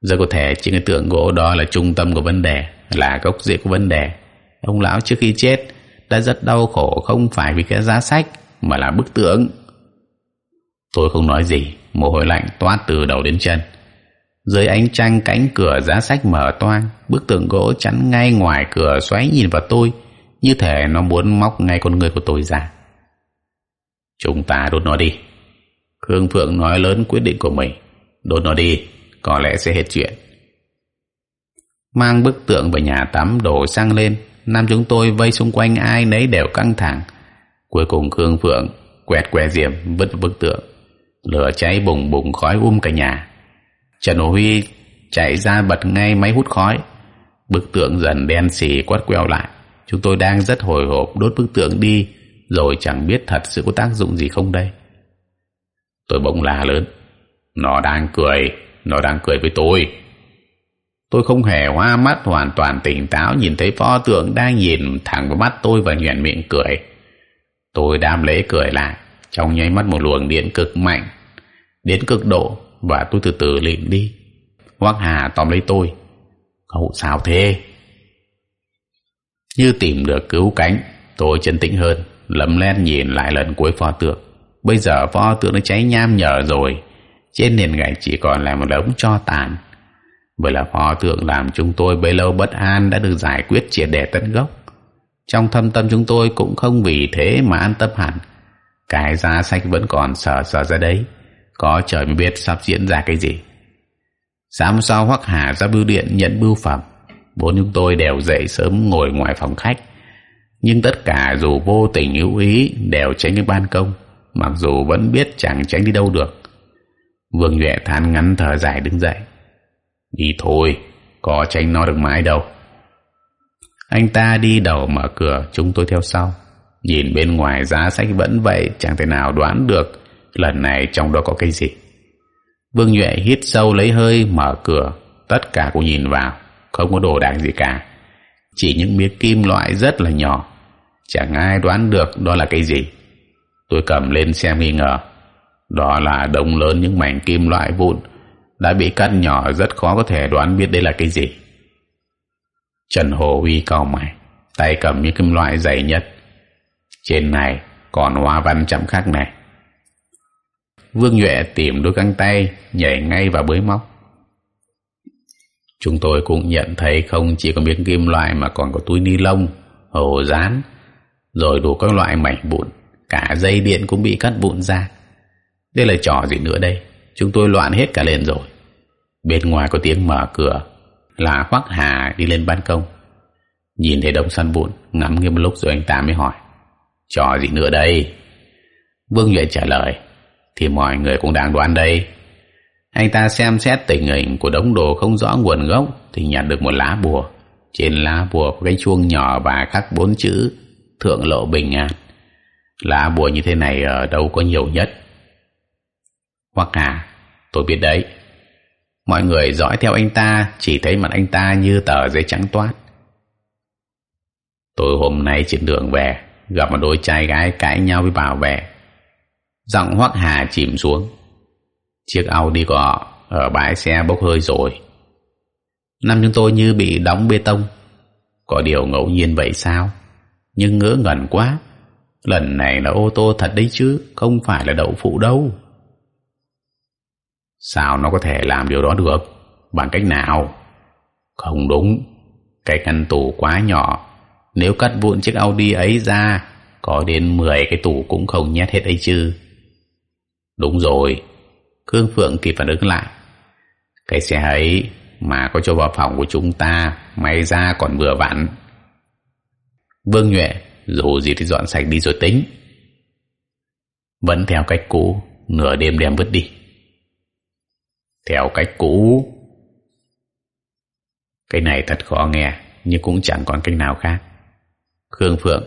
Giờ có thể chính cái tượng gỗ đó là trung tâm của vấn đề, là gốc rễ của vấn đề. Ông lão trước khi chết đã rất đau khổ, không phải vì cái giá sách, mà là bức tượng. Tôi không nói gì, mồ hôi lạnh toát từ đầu đến chân dưới ánh trăng cánh cửa giá sách mở toang, bức tượng gỗ chắn ngay ngoài cửa xoáy nhìn vào tôi, như thể nó muốn móc ngay con người của tôi ra. Chúng ta đốt nó đi. Khương phượng nói lớn quyết định của mình. Đốt nó đi, có lẽ sẽ hết chuyện. Mang bức tượng về nhà tắm đổ xăng lên năm chúng tôi vây xung quanh ai nấy đều căng thẳng. Cuối cùng khương phượng quẹt que diềm vứt bức tượng. Lửa cháy bùng bùng khói um cả nhà trần huy chạy ra bật ngay máy hút khói. Bức tượng dần đen xì quắt queo lại. Chúng tôi đang rất hồi hộp đốt bức tượng đi, rồi chẳng biết thật sự có tác dụng gì không đây. Tôi bỗng la lớn. Nó đang cười, nó đang cười với tôi. Tôi không hề hoa mắt, hoàn toàn tỉnh táo nhìn thấy pho tượng đang nhìn thẳng vào mắt tôi và nhoẻn miệng cười. Tôi đam lễ cười lại, trong nháy mắt một luồng điện cực mạnh, đến cực độ và tôi từ từ lịm đi. Hoác hà tóm lấy tôi. Cậu, sao thế? Như tìm được cứu cánh, tôi chân tĩnh hơn, lấm len nhìn lại lần cuối pho tượng. Bây giờ pho tượng nó cháy nham nhở rồi. Trên nền gạch chỉ còn là một đống cho tàn. Vậy là pho tượng làm chúng tôi bấy lâu bất an đã được giải quyết triệt để tận gốc. Trong thâm tâm chúng tôi cũng không vì thế mà an tâm hẳn. Cái giá sách vẫn còn sờ sờ ra đấy có trời mới biết sắp diễn ra cái gì. Sáng sau hoắc hà ra bưu điện nhận bưu phẩm. Bốn chúng tôi đều dậy sớm ngồi ngoài phòng khách. Nhưng tất cả dù vô tình hữu ý đều tránh cái ban công, mặc dù vẫn biết chẳng tránh đi đâu được. Vương nhuệ than ngắn thở dài đứng dậy. Đi thôi, có tránh nó được mãi đâu. Anh ta đi đầu mở cửa, chúng tôi theo sau. Nhìn bên ngoài giá sách vẫn vậy, chẳng thể nào đoán được lần này trong đó có cái gì? Vương nhuệ hít sâu lấy hơi, mở cửa. Tất cả cũng nhìn vào. Không có đồ đạc gì cả. Chỉ những miếng kim loại rất là nhỏ. Chẳng ai đoán được đó là cái gì. Tôi cầm lên xem nghi ngờ. Đó là đông lớn những mảnh kim loại vụn. Đã bị cắt nhỏ, rất khó có thể đoán biết đây là cái gì. Trần hồ huy cau mày. Tay cầm những kim loại dày nhất. Trên này còn hoa văn chạm khắc này vương nhuệ tìm đôi găng tay nhảy ngay vào bới móc. Chúng tôi cũng nhận thấy không chỉ có miếng kim loại mà còn có túi ni lông, hồ dán, rồi đủ các loại mảnh vụn cả dây điện cũng bị cắt vụn ra. Đây là trò gì nữa đây? Chúng tôi loạn hết cả lên rồi. Bên ngoài có tiếng mở cửa. Là khoác hà đi lên ban công. Nhìn thấy đống săn vụn ngắm nghiêm một lúc rồi anh ta mới hỏi, trò gì nữa đây? Vương nhuệ trả lời thì mọi người cũng đang đoán đây. Anh ta xem xét tình hình của đống đồ không rõ nguồn gốc thì nhặt được một lá bùa. Trên lá bùa có cái chuông nhỏ và khắc bốn chữ thượng lộ bình an lá bùa như thế này ở đâu có nhiều nhất? Hoặc à tôi biết đấy. Mọi người dõi theo anh ta, chỉ thấy mặt anh ta như tờ giấy trắng toát. Tôi hôm nay trên đường về, gặp một đôi trai gái cãi nhau với bảo vệ giọng hoắc hà chìm xuống. Chiếc Audi của họ ở bãi xe bốc hơi rồi. Năm chúng tôi như bị đóng bê tông. Có điều ngẫu nhiên vậy sao? Nhưng ngỡ ngẩn quá. Lần này là ô tô thật đấy chứ, không phải là đậu phụ đâu. Sao nó có thể làm điều đó được? Bằng cách nào? Không đúng. Cái căn tủ quá nhỏ. Nếu cắt vụn chiếc Audi ấy ra, có đến 10 cái tủ cũng không nhét hết ấy chứ đúng rồi, Khương Phượng kịp phản ứng lại. Cái xe ấy mà có cho vào phòng của chúng ta, may ra còn vừa vặn. Vương Nhuệ, dù gì thì dọn sạch đi rồi tính. Vẫn theo cách cũ, nửa đêm đem vứt đi. Theo cách cũ. Cái này thật khó nghe, nhưng cũng chẳng còn cách nào khác. Khương phượng,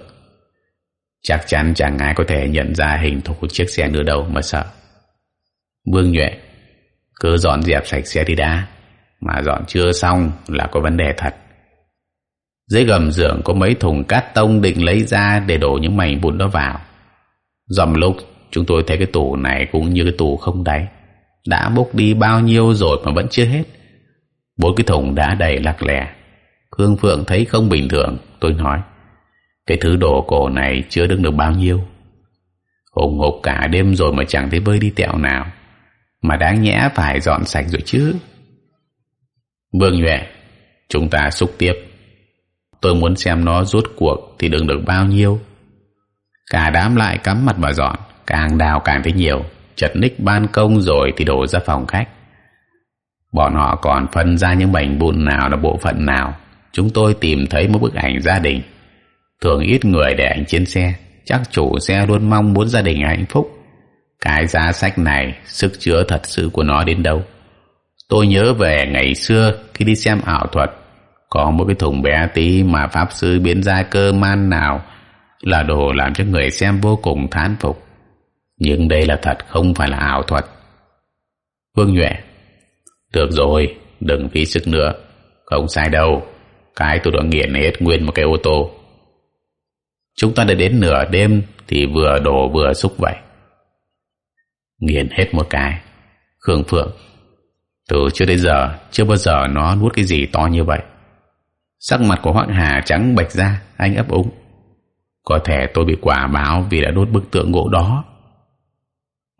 chắc chắn chẳng ai có thể nhận ra hình thù chiếc xe nữa đâu mà sợ vương nhuệ, cứ dọn dẹp sạch xe đi đã. Mà dọn chưa xong là có vấn đề thật. Dưới gầm giường có mấy thùng cát tông định lấy ra để đổ những mảnh vụn đó vào. Dòng lúc, chúng tôi thấy cái tủ này cũng như cái tủ không đáy đã bốc đi bao nhiêu rồi mà vẫn chưa hết. Bốn cái thùng đã đầy lắc lẻ khương phượng thấy không bình thường, tôi nói, cái thứ đồ cổ này chưa đựng được bao nhiêu. Hùng hục cả đêm rồi mà chẳng thấy bơi đi tẹo nào mà đáng nhẽ phải dọn sạch rồi chứ. Vương nhuệ, chúng ta xúc tiếp. Tôi muốn xem nó rút cuộc thì đừng được bao nhiêu. Cả đám lại cắm mặt vào dọn, càng đào càng thấy nhiều. Chật ních ban công rồi thì đổ ra phòng khách. Bọn họ còn phân ra những mảnh bùn nào là bộ phận nào. Chúng tôi tìm thấy một bức ảnh gia đình. Thường ít người để ảnh trên xe. Chắc chủ xe luôn mong muốn gia đình hạnh phúc cái giá sách này, sức chứa thật sự của nó đến đâu? Tôi nhớ về ngày xưa khi đi xem ảo thuật, có một cái thùng bé tí mà pháp sư biến ra cơ man nào là đồ làm cho người xem vô cùng thán phục. Nhưng đây là thật, không phải là ảo thuật. Vương nhuệ, được rồi, đừng phí sức nữa. Không sai đâu, cái tôi đã nghiền hết nguyên một cái ô tô. Chúng ta đã đến nửa đêm thì vừa đổ vừa xúc vậy nghiền hết một cái. Khương phượng, từ trước đến giờ, chưa bao giờ nó nuốt cái gì to như vậy. Sắc mặt của hoàng hà trắng bệch ra, anh ấp úng. Có thể tôi bị quả báo vì đã đốt bức tượng gỗ đó.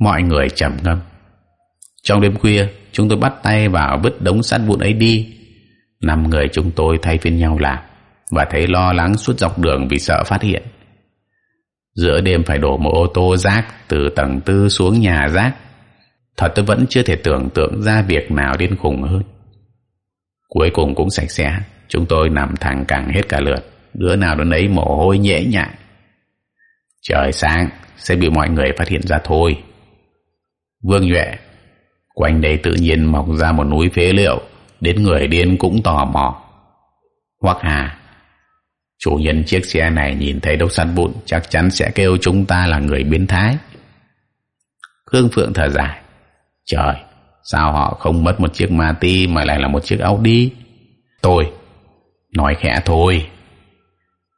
Mọi người trầm ngâm. Trong đêm khuya, chúng tôi bắt tay vào vứt đống sắt vụn ấy đi. Năm người chúng tôi thay phiên nhau làm và thấy lo lắng suốt dọc đường vì sợ phát hiện giữa đêm phải đổ một ô tô rác từ tầng tư xuống nhà rác. Thật tôi vẫn chưa thể tưởng tượng ra việc nào điên khùng hơn. Cuối cùng cũng sạch sẽ. Chúng tôi nằm thẳng cẳng hết cả lượt. Đứa nào đó nấy mồ hôi nhễ nhại. Trời sáng, sẽ bị mọi người phát hiện ra thôi. Vương nhuệ, quanh đây tự nhiên mọc ra một núi phế liệu. Đến người điên cũng tò mò. Hoặc hà chủ nhân chiếc xe này nhìn thấy đốc sắt vụn chắc chắn sẽ kêu chúng ta là người biến thái. Khương phượng thở dài. Trời, sao họ không mất một chiếc Mati mà lại là một chiếc audi? Tôi, nói khẽ thôi.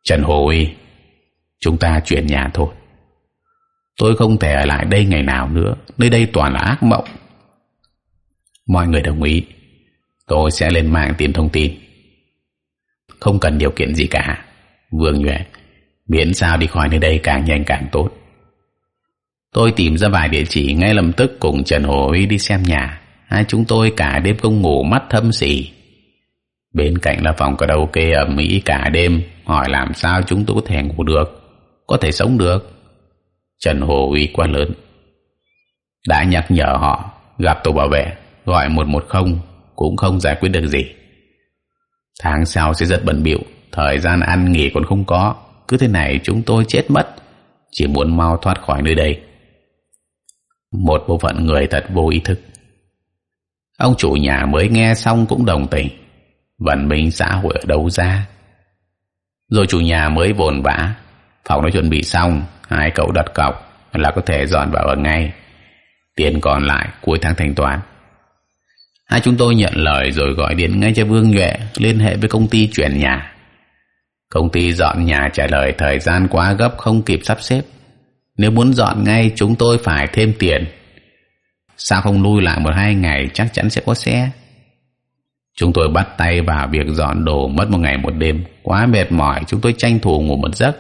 Trần hồ uy chúng ta chuyển nhà thôi. Tôi không thể ở lại đây ngày nào nữa. Nơi đây toàn là ác mộng. Mọi người đồng ý. Tôi sẽ lên mạng tìm thông tin. Không cần điều kiện gì cả vương nhuệ. Miễn sao đi khỏi nơi đây càng nhanh càng tốt. Tôi tìm ra vài địa chỉ ngay lập tức cùng trần hồ uy đi xem nhà. Hai chúng tôi cả đêm không ngủ mắt thâm xỉ. Bên cạnh là phòng karaoke ở mỹ cả đêm. Hỏi làm sao chúng tôi có thể ngủ được? Có thể sống được? Trần hồ uy quá lớn. Đã nhắc nhở họ, gặp tổ bảo vệ, gọi một một không cũng không giải quyết được gì. Tháng sau sẽ rất bận bịu thời gian ăn nghỉ còn không có, cứ thế này chúng tôi chết mất, chỉ muốn mau thoát khỏi nơi đây. Một bộ phận người thật vô ý thức. Ông chủ nhà mới nghe xong cũng đồng tình văn minh xã hội ở đâu ra. Rồi chủ nhà mới vồn vã, phòng đã chuẩn bị xong, hai cậu đặt cọc là có thể dọn vào ở ngay, tiền còn lại cuối tháng thanh toán. Hai chúng tôi nhận lời rồi gọi điện ngay cho vương nhuệ, liên hệ với công ty chuyển nhà công ty dọn nhà trả lời thời gian quá gấp không kịp sắp xếp. Nếu muốn dọn ngay, chúng tôi phải thêm tiền. Sao không lui lại một hai ngày, chắc chắn sẽ có xe. Chúng tôi bắt tay vào việc dọn đồ mất một ngày một đêm. Quá mệt mỏi, chúng tôi tranh thủ ngủ một giấc.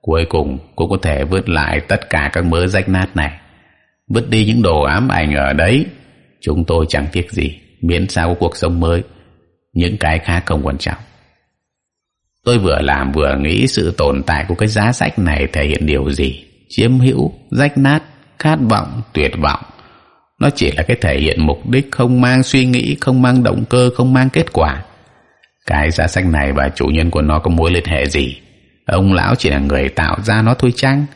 Cuối cùng, cũng có thể vứt lại tất cả các mớ rách nát này. Vứt đi những đồ ám ảnh ở đấy. Chúng tôi chẳng tiếc gì, miễn sao có cuộc sống mới. Những cái khác không quan trọng tôi vừa làm vừa nghĩ sự tồn tại của cái giá sách này thể hiện điều gì. Chiếm hữu, rách nát, khát vọng, tuyệt vọng. Nó chỉ là cái thể hiện mục đích không mang suy nghĩ, không mang động cơ, không mang kết quả. Cái giá sách này và chủ nhân của nó có mối liên hệ gì? Ông lão chỉ là người tạo ra nó thôi chăng?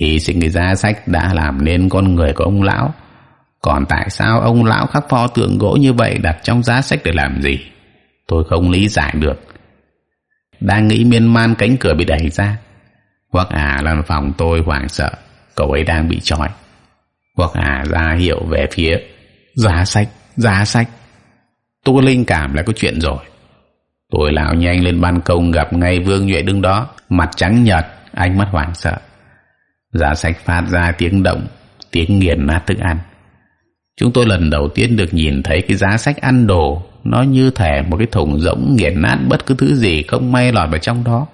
Hy sinh cái giá sách đã làm nên con người của ông lão. Còn tại sao ông lão khắc pho tượng gỗ như vậy đặt trong giá sách để làm gì? Tôi không lý giải được đang nghĩ miên man cánh cửa bị đẩy ra. Hoặc à lan phòng tôi hoảng sợ, cậu ấy đang bị trói. Hoặc à ra hiệu về phía giá sách giá sách. Tôi linh cảm là có chuyện rồi. Tôi lão nhanh lên ban công gặp ngay vương nhuệ đứng đó, mặt trắng nhợt, ánh mắt hoảng sợ. Giá sách phát ra tiếng động, tiếng nghiền nát thức ăn chúng tôi lần đầu tiên được nhìn thấy cái giá sách ăn đồ. Nó như thể một cái thùng rỗng nghiền nát bất cứ thứ gì không may lọt vào trong đó.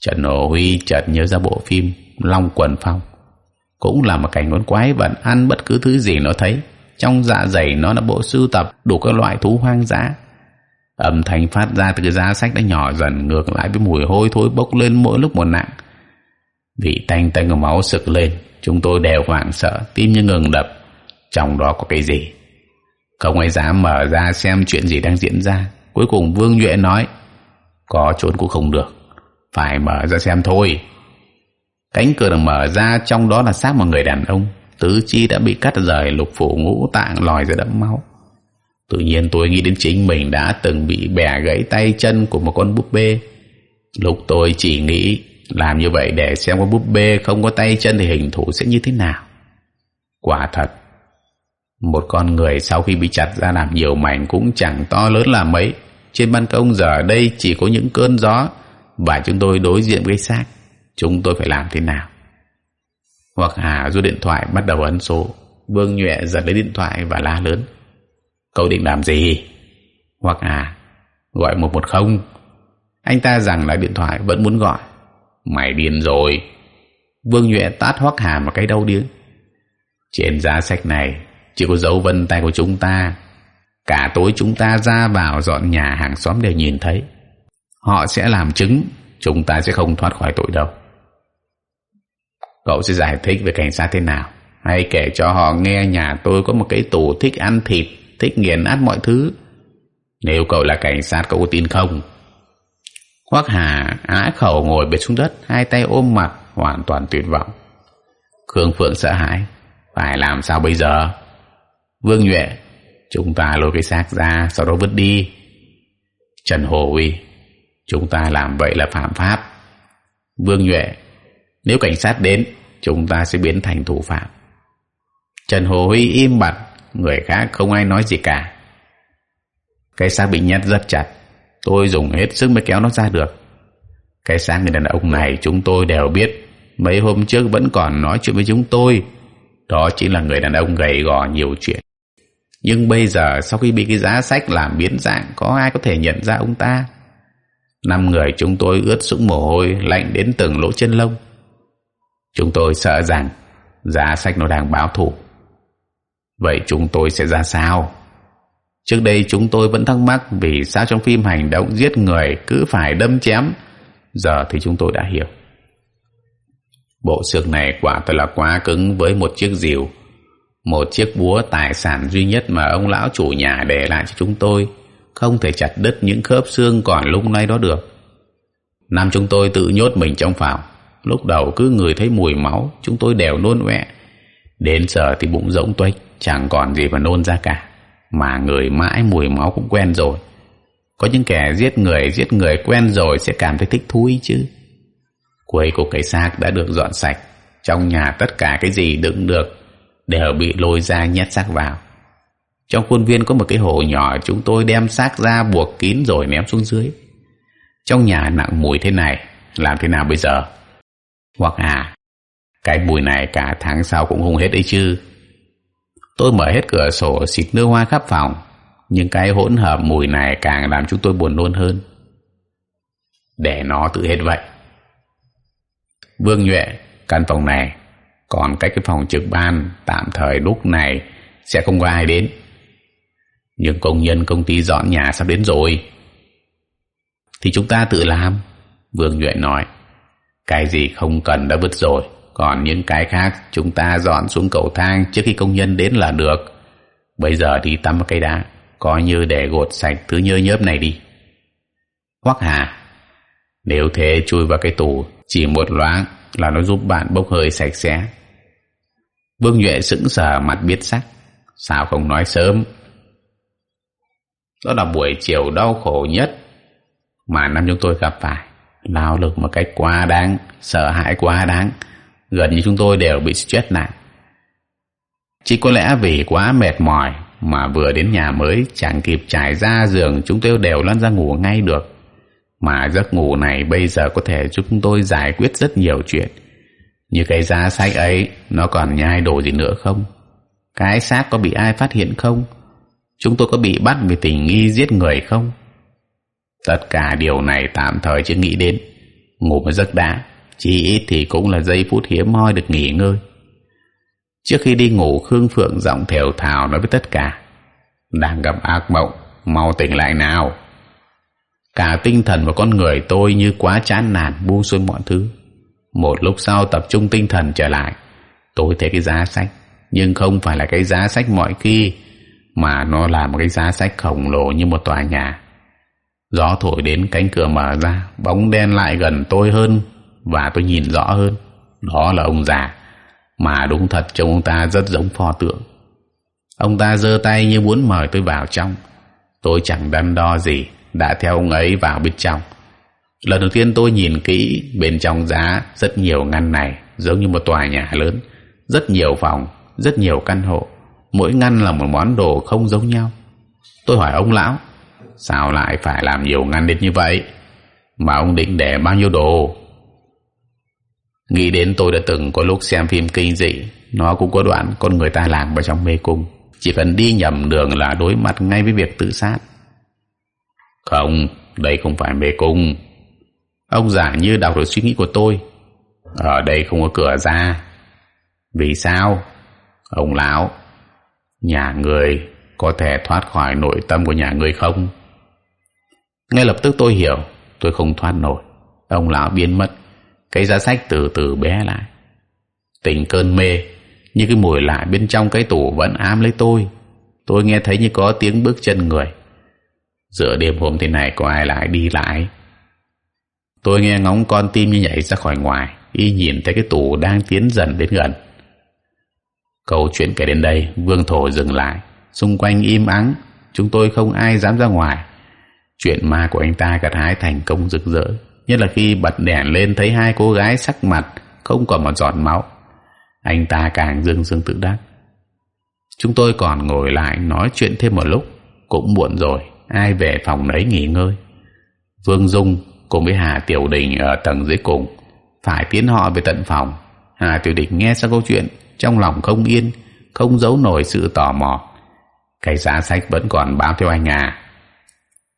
Trần hồ huy chợt nhớ ra bộ phim long quần phong. Cũng là một cảnh con quái vật ăn bất cứ thứ gì nó thấy. Trong dạ dày nó là bộ sưu tập đủ các loại thú hoang dã. Âm thanh phát ra từ cái giá sách đã nhỏ dần ngược lại với mùi hôi thối bốc lên mỗi lúc một nặng. Vị tanh tanh của máu sực lên. Chúng tôi đều hoảng sợ, tim như ngừng đập trong đó có cái gì? Không ai dám mở ra xem chuyện gì đang diễn ra. Cuối cùng vương nhuệ nói, có trốn cũng không được, phải mở ra xem thôi. Cánh cửa được mở ra, trong đó là xác một người đàn ông. Tứ chi đã bị cắt rời, lục phủ ngũ tạng lòi ra đẫm máu. Tự nhiên tôi nghĩ đến chính mình đã từng bị bẻ gãy tay chân của một con búp bê. Lúc tôi chỉ nghĩ làm như vậy để xem con búp bê không có tay chân thì hình thù sẽ như thế nào. Quả thật một con người sau khi bị chặt ra làm nhiều mảnh cũng chẳng to lớn là mấy. Trên ban công giờ đây chỉ có những cơn gió và chúng tôi đối diện với xác. Chúng tôi phải làm thế nào? Hoặc hà rút điện thoại, bắt đầu ấn số. Vương nhuệ giật lấy điện thoại và la lớn. Cậu định làm gì? Hoặc hà, gọi một một không. Anh ta rằng lại điện thoại vẫn muốn gọi. Mày điên rồi. Vương nhuệ tát hoắc hà một cái đau điếng. Trên giá sách này chỉ có dấu vân tay của chúng ta. Cả tối chúng ta ra vào dọn nhà, hàng xóm đều nhìn thấy. Họ sẽ làm chứng, chúng ta sẽ không thoát khỏi tội đâu. Cậu sẽ giải thích về cảnh sát thế nào? Hay kể cho họ nghe nhà tôi có một cái tủ thích ăn thịt, thích nghiền nát mọi thứ. Nếu cậu là cảnh sát, cậu có tin không? Khoác Hà á khẩu ngồi bệt xuống đất, hai tay ôm mặt, hoàn toàn tuyệt vọng. Khương Phượng sợ hãi. Phải làm sao bây giờ? Vương Nhuệ, chúng ta lôi cái xác ra, sau đó vứt đi. Trần Hồ huy chúng ta làm vậy là phạm pháp. Vương Nhuệ, nếu cảnh sát đến, chúng ta sẽ biến thành thủ phạm. Trần Hồ Huy im bặt, người khác không ai nói gì cả. Cái xác bị nhét rất chặt, tôi dùng hết sức mới kéo nó ra được. Cái xác người đàn ông này chúng tôi đều biết, mấy hôm trước vẫn còn nói chuyện với chúng tôi. Đó chính là người đàn ông gầy gò nhiều chuyện nhưng bây giờ sau khi bị cái giá sách làm biến dạng, có ai có thể nhận ra ông ta? Năm người chúng tôi ướt sũng mồ hôi, lạnh đến từng lỗ chân lông. Chúng tôi sợ rằng giá sách nó đang báo thù. Vậy chúng tôi sẽ ra sao? Trước đây chúng tôi vẫn thắc mắc vì sao trong phim hành động giết người cứ phải đâm chém. Giờ thì chúng tôi đã hiểu. Bộ xương này quả thật là quá cứng với một chiếc rìu một chiếc búa tài sản duy nhất mà ông lão chủ nhà để lại cho chúng tôi. Không thể chặt đứt những khớp xương còn lung lay đó được. Năm chúng tôi tự nhốt mình trong phòng. Lúc đầu cứ người thấy mùi máu, chúng tôi đều nôn ọe đến giờ thì bụng rỗng tuếch, chẳng còn gì mà nôn ra cả. Mà người mãi mùi máu cũng quen rồi. Có những kẻ giết người giết người quen rồi sẽ cảm thấy thích thú ý chứ. Cuối cùng cái xác đã được dọn sạch. Trong nhà tất cả cái gì đựng được đều bị lôi ra nhét xác vào. Trong khuôn viên có một cái hồ nhỏ, chúng tôi đem xác ra buộc kín rồi ném xuống dưới. Trong nhà nặng mùi thế này, làm thế nào bây giờ? Hoặc à cái mùi này cả tháng sau cũng không hết đấy chứ. Tôi mở hết cửa sổ, xịt nước hoa khắp phòng. Nhưng cái hỗn hợp mùi này càng làm chúng tôi buồn nôn hơn. Để nó tự hết vậy. Vương Nhuệ, căn phòng này còn cách cái phòng trực ban tạm thời lúc này sẽ không có ai đến. Nhưng công nhân, công ty dọn nhà sắp đến rồi. Thì chúng ta tự làm, Vương Nhuệ nói. Cái gì không cần đã vứt rồi. Còn những cái khác chúng ta dọn xuống cầu thang trước khi công nhân đến là được. Bây giờ đi tắm cây đá, coi như để gột sạch thứ nhơ nhớp này đi. Hoắc Hà, nếu thế chui vào cái tủ, chỉ một loáng là nó giúp bạn bốc hơi sạch sẽ. Vương Nhuệ sững sờ, mặt biết sắc. Sao không nói sớm? Đó là buổi chiều đau khổ nhất mà năm chúng tôi gặp phải. Lao lực một cách quá đáng, sợ hãi quá đáng. Gần như chúng tôi đều bị stress nặng. Chỉ có lẽ vì quá mệt mỏi mà vừa đến nhà mới chẳng kịp trải ra giường, chúng tôi đều lăn ra ngủ ngay được. Mà giấc ngủ này bây giờ có thể giúp chúng tôi giải quyết rất nhiều chuyện như cái giá sách ấy, nó còn nhai đồ gì nữa không? Cái xác có bị ai phát hiện không? Chúng tôi có bị bắt vì tình nghi giết người không? Tất cả điều này tạm thời chưa nghĩ đến. Ngủ một giấc đã chỉ ít thì cũng là giây phút hiếm hoi được nghỉ ngơi. Trước khi đi ngủ, khương phượng giọng thều thào nói với tất cả. Đang gặp ác mộng, mau tỉnh lại nào. Cả tinh thần và con người tôi như quá chán nản, buông xuôi mọi thứ một lúc sau tập trung tinh thần trở lại. Tôi thấy cái giá sách, nhưng không phải là cái giá sách mọi khi, mà nó là một cái giá sách khổng lồ như một tòa nhà. Gió thổi đến cánh cửa mở ra, bóng đen lại gần tôi hơn và tôi nhìn rõ hơn. Đó là ông già, mà đúng thật trông ông ta rất giống pho tượng. Ông ta giơ tay như muốn mời tôi vào trong. Tôi chẳng đắn đo gì, đã theo ông ấy vào bên trong lần đầu tiên tôi nhìn kỹ bên trong giá rất nhiều ngăn này, giống như một tòa nhà lớn. Rất nhiều phòng, rất nhiều căn hộ. Mỗi ngăn là một món đồ không giống nhau. Tôi hỏi ông lão, sao lại phải làm nhiều ngăn đến như vậy? Mà ông định để bao nhiêu đồ? Nghĩ đến tôi đã từng có lúc xem phim kinh dị, nó cũng có đoạn con người ta làm vào trong mê cung. Chỉ cần đi nhầm đường là đối mặt ngay với việc tự sát. Không, đây không phải mê cung ông giả như đọc được suy nghĩ của tôi. Ở đây không có cửa ra. Vì sao? Ông lão, nhà người có thể thoát khỏi nội tâm của nhà người không? Ngay lập tức tôi hiểu, tôi không thoát nổi. Ông lão biến mất, cái giá sách từ từ bé lại. Tình cơn mê, như cái mùi lạ bên trong cái tủ vẫn ám lấy tôi. Tôi nghe thấy như có tiếng bước chân người. Giữa đêm hôm thế này có ai lại đi lại? Tôi nghe ngóng con tim như nhảy ra khỏi ngoài, y nhìn thấy cái tủ đang tiến dần đến gần. Câu chuyện kể đến đây, vương thổ dừng lại. Xung quanh im ắng, chúng tôi không ai dám ra ngoài. Chuyện ma của anh ta gặt hái thành công rực rỡ, nhất là khi bật đèn lên thấy hai cô gái sắc mặt không còn một giọt máu. Anh ta càng dưng dưng tự đắc. Chúng tôi còn ngồi lại nói chuyện thêm một lúc, cũng muộn rồi, ai về phòng đấy nghỉ ngơi. Vương dung cùng với hà tiểu đình ở tầng dưới cùng. Phải tiến họ về tận phòng. Hà tiểu đình nghe xong câu chuyện, trong lòng không yên, không giấu nổi sự tò mò. Cái giá sách vẫn còn bám theo anh à.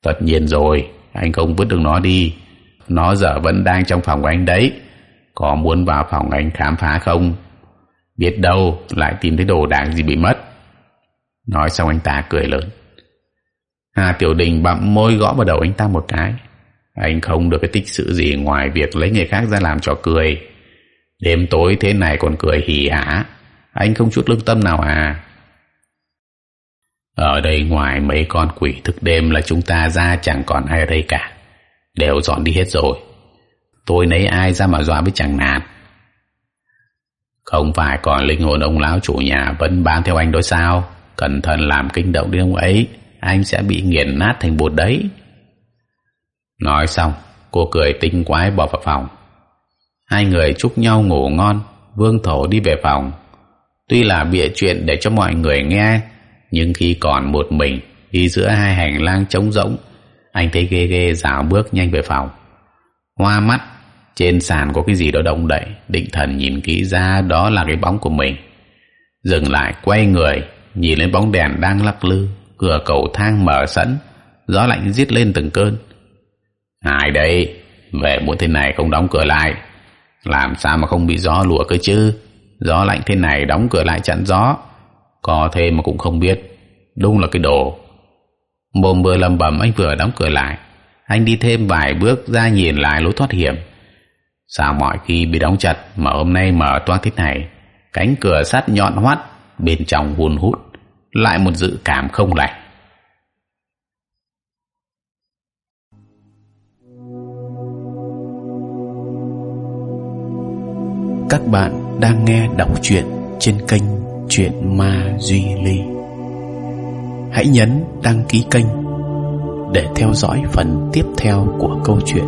Tất nhiên rồi, anh không vứt được nó đi. Nó giờ vẫn đang trong phòng của anh đấy. Có muốn vào phòng anh khám phá không? Biết đâu lại tìm thấy đồ đạc gì bị mất. Nói xong anh ta cười lớn. Hà tiểu đình bặm môi gõ vào đầu anh ta một cái anh không được cái tích sự gì ngoài việc lấy người khác ra làm trò cười. Đêm tối thế này còn cười hỉ hả. Anh không chút lương tâm nào à? Ở đây ngoài mấy con quỷ thức đêm là chúng ta ra chẳng còn ai ở đây cả. Đều dọn đi hết rồi. Tôi lấy ai ra mà dọa với chẳng nạt? Không phải còn linh hồn ông lão chủ nhà vẫn bám theo anh đó sao? Cẩn thận làm kinh động đến ông ấy, anh sẽ bị nghiền nát thành bột đấy nói xong, cô cười tinh quái bỏ vào phòng. Hai người chúc nhau ngủ ngon, vương thổ đi về phòng. Tuy là bịa chuyện để cho mọi người nghe, nhưng khi còn một mình đi giữa hai hành lang trống rỗng, anh thấy ghê ghê dạo bước nhanh về phòng. Hoa mắt, trên sàn có cái gì đó động đậy, định thần nhìn kỹ ra đó là cái bóng của mình. Dừng lại quay người, nhìn lên bóng đèn đang lắc lư, cửa cầu thang mở sẵn, gió lạnh giết lên từng cơn ai đây về muộn thế này không đóng cửa lại. Làm sao mà không bị gió lùa cơ chứ? Gió lạnh thế này đóng cửa lại chặn gió. Có thế mà cũng không biết. Đúng là cái đồ. Mồm vừa lầm bầm anh vừa đóng cửa lại. Anh đi thêm vài bước ra nhìn lại lối thoát hiểm. Sao mọi khi bị đóng chặt mà hôm nay mở toang thế này? Cánh cửa sắt nhọn hoắt, bên trong hùn hút. Lại một dự cảm không lành. Các bạn đang nghe đọc truyện trên kênh truyện ma duy ly. Hãy nhấn đăng ký kênh để theo dõi phần tiếp theo của câu chuyện.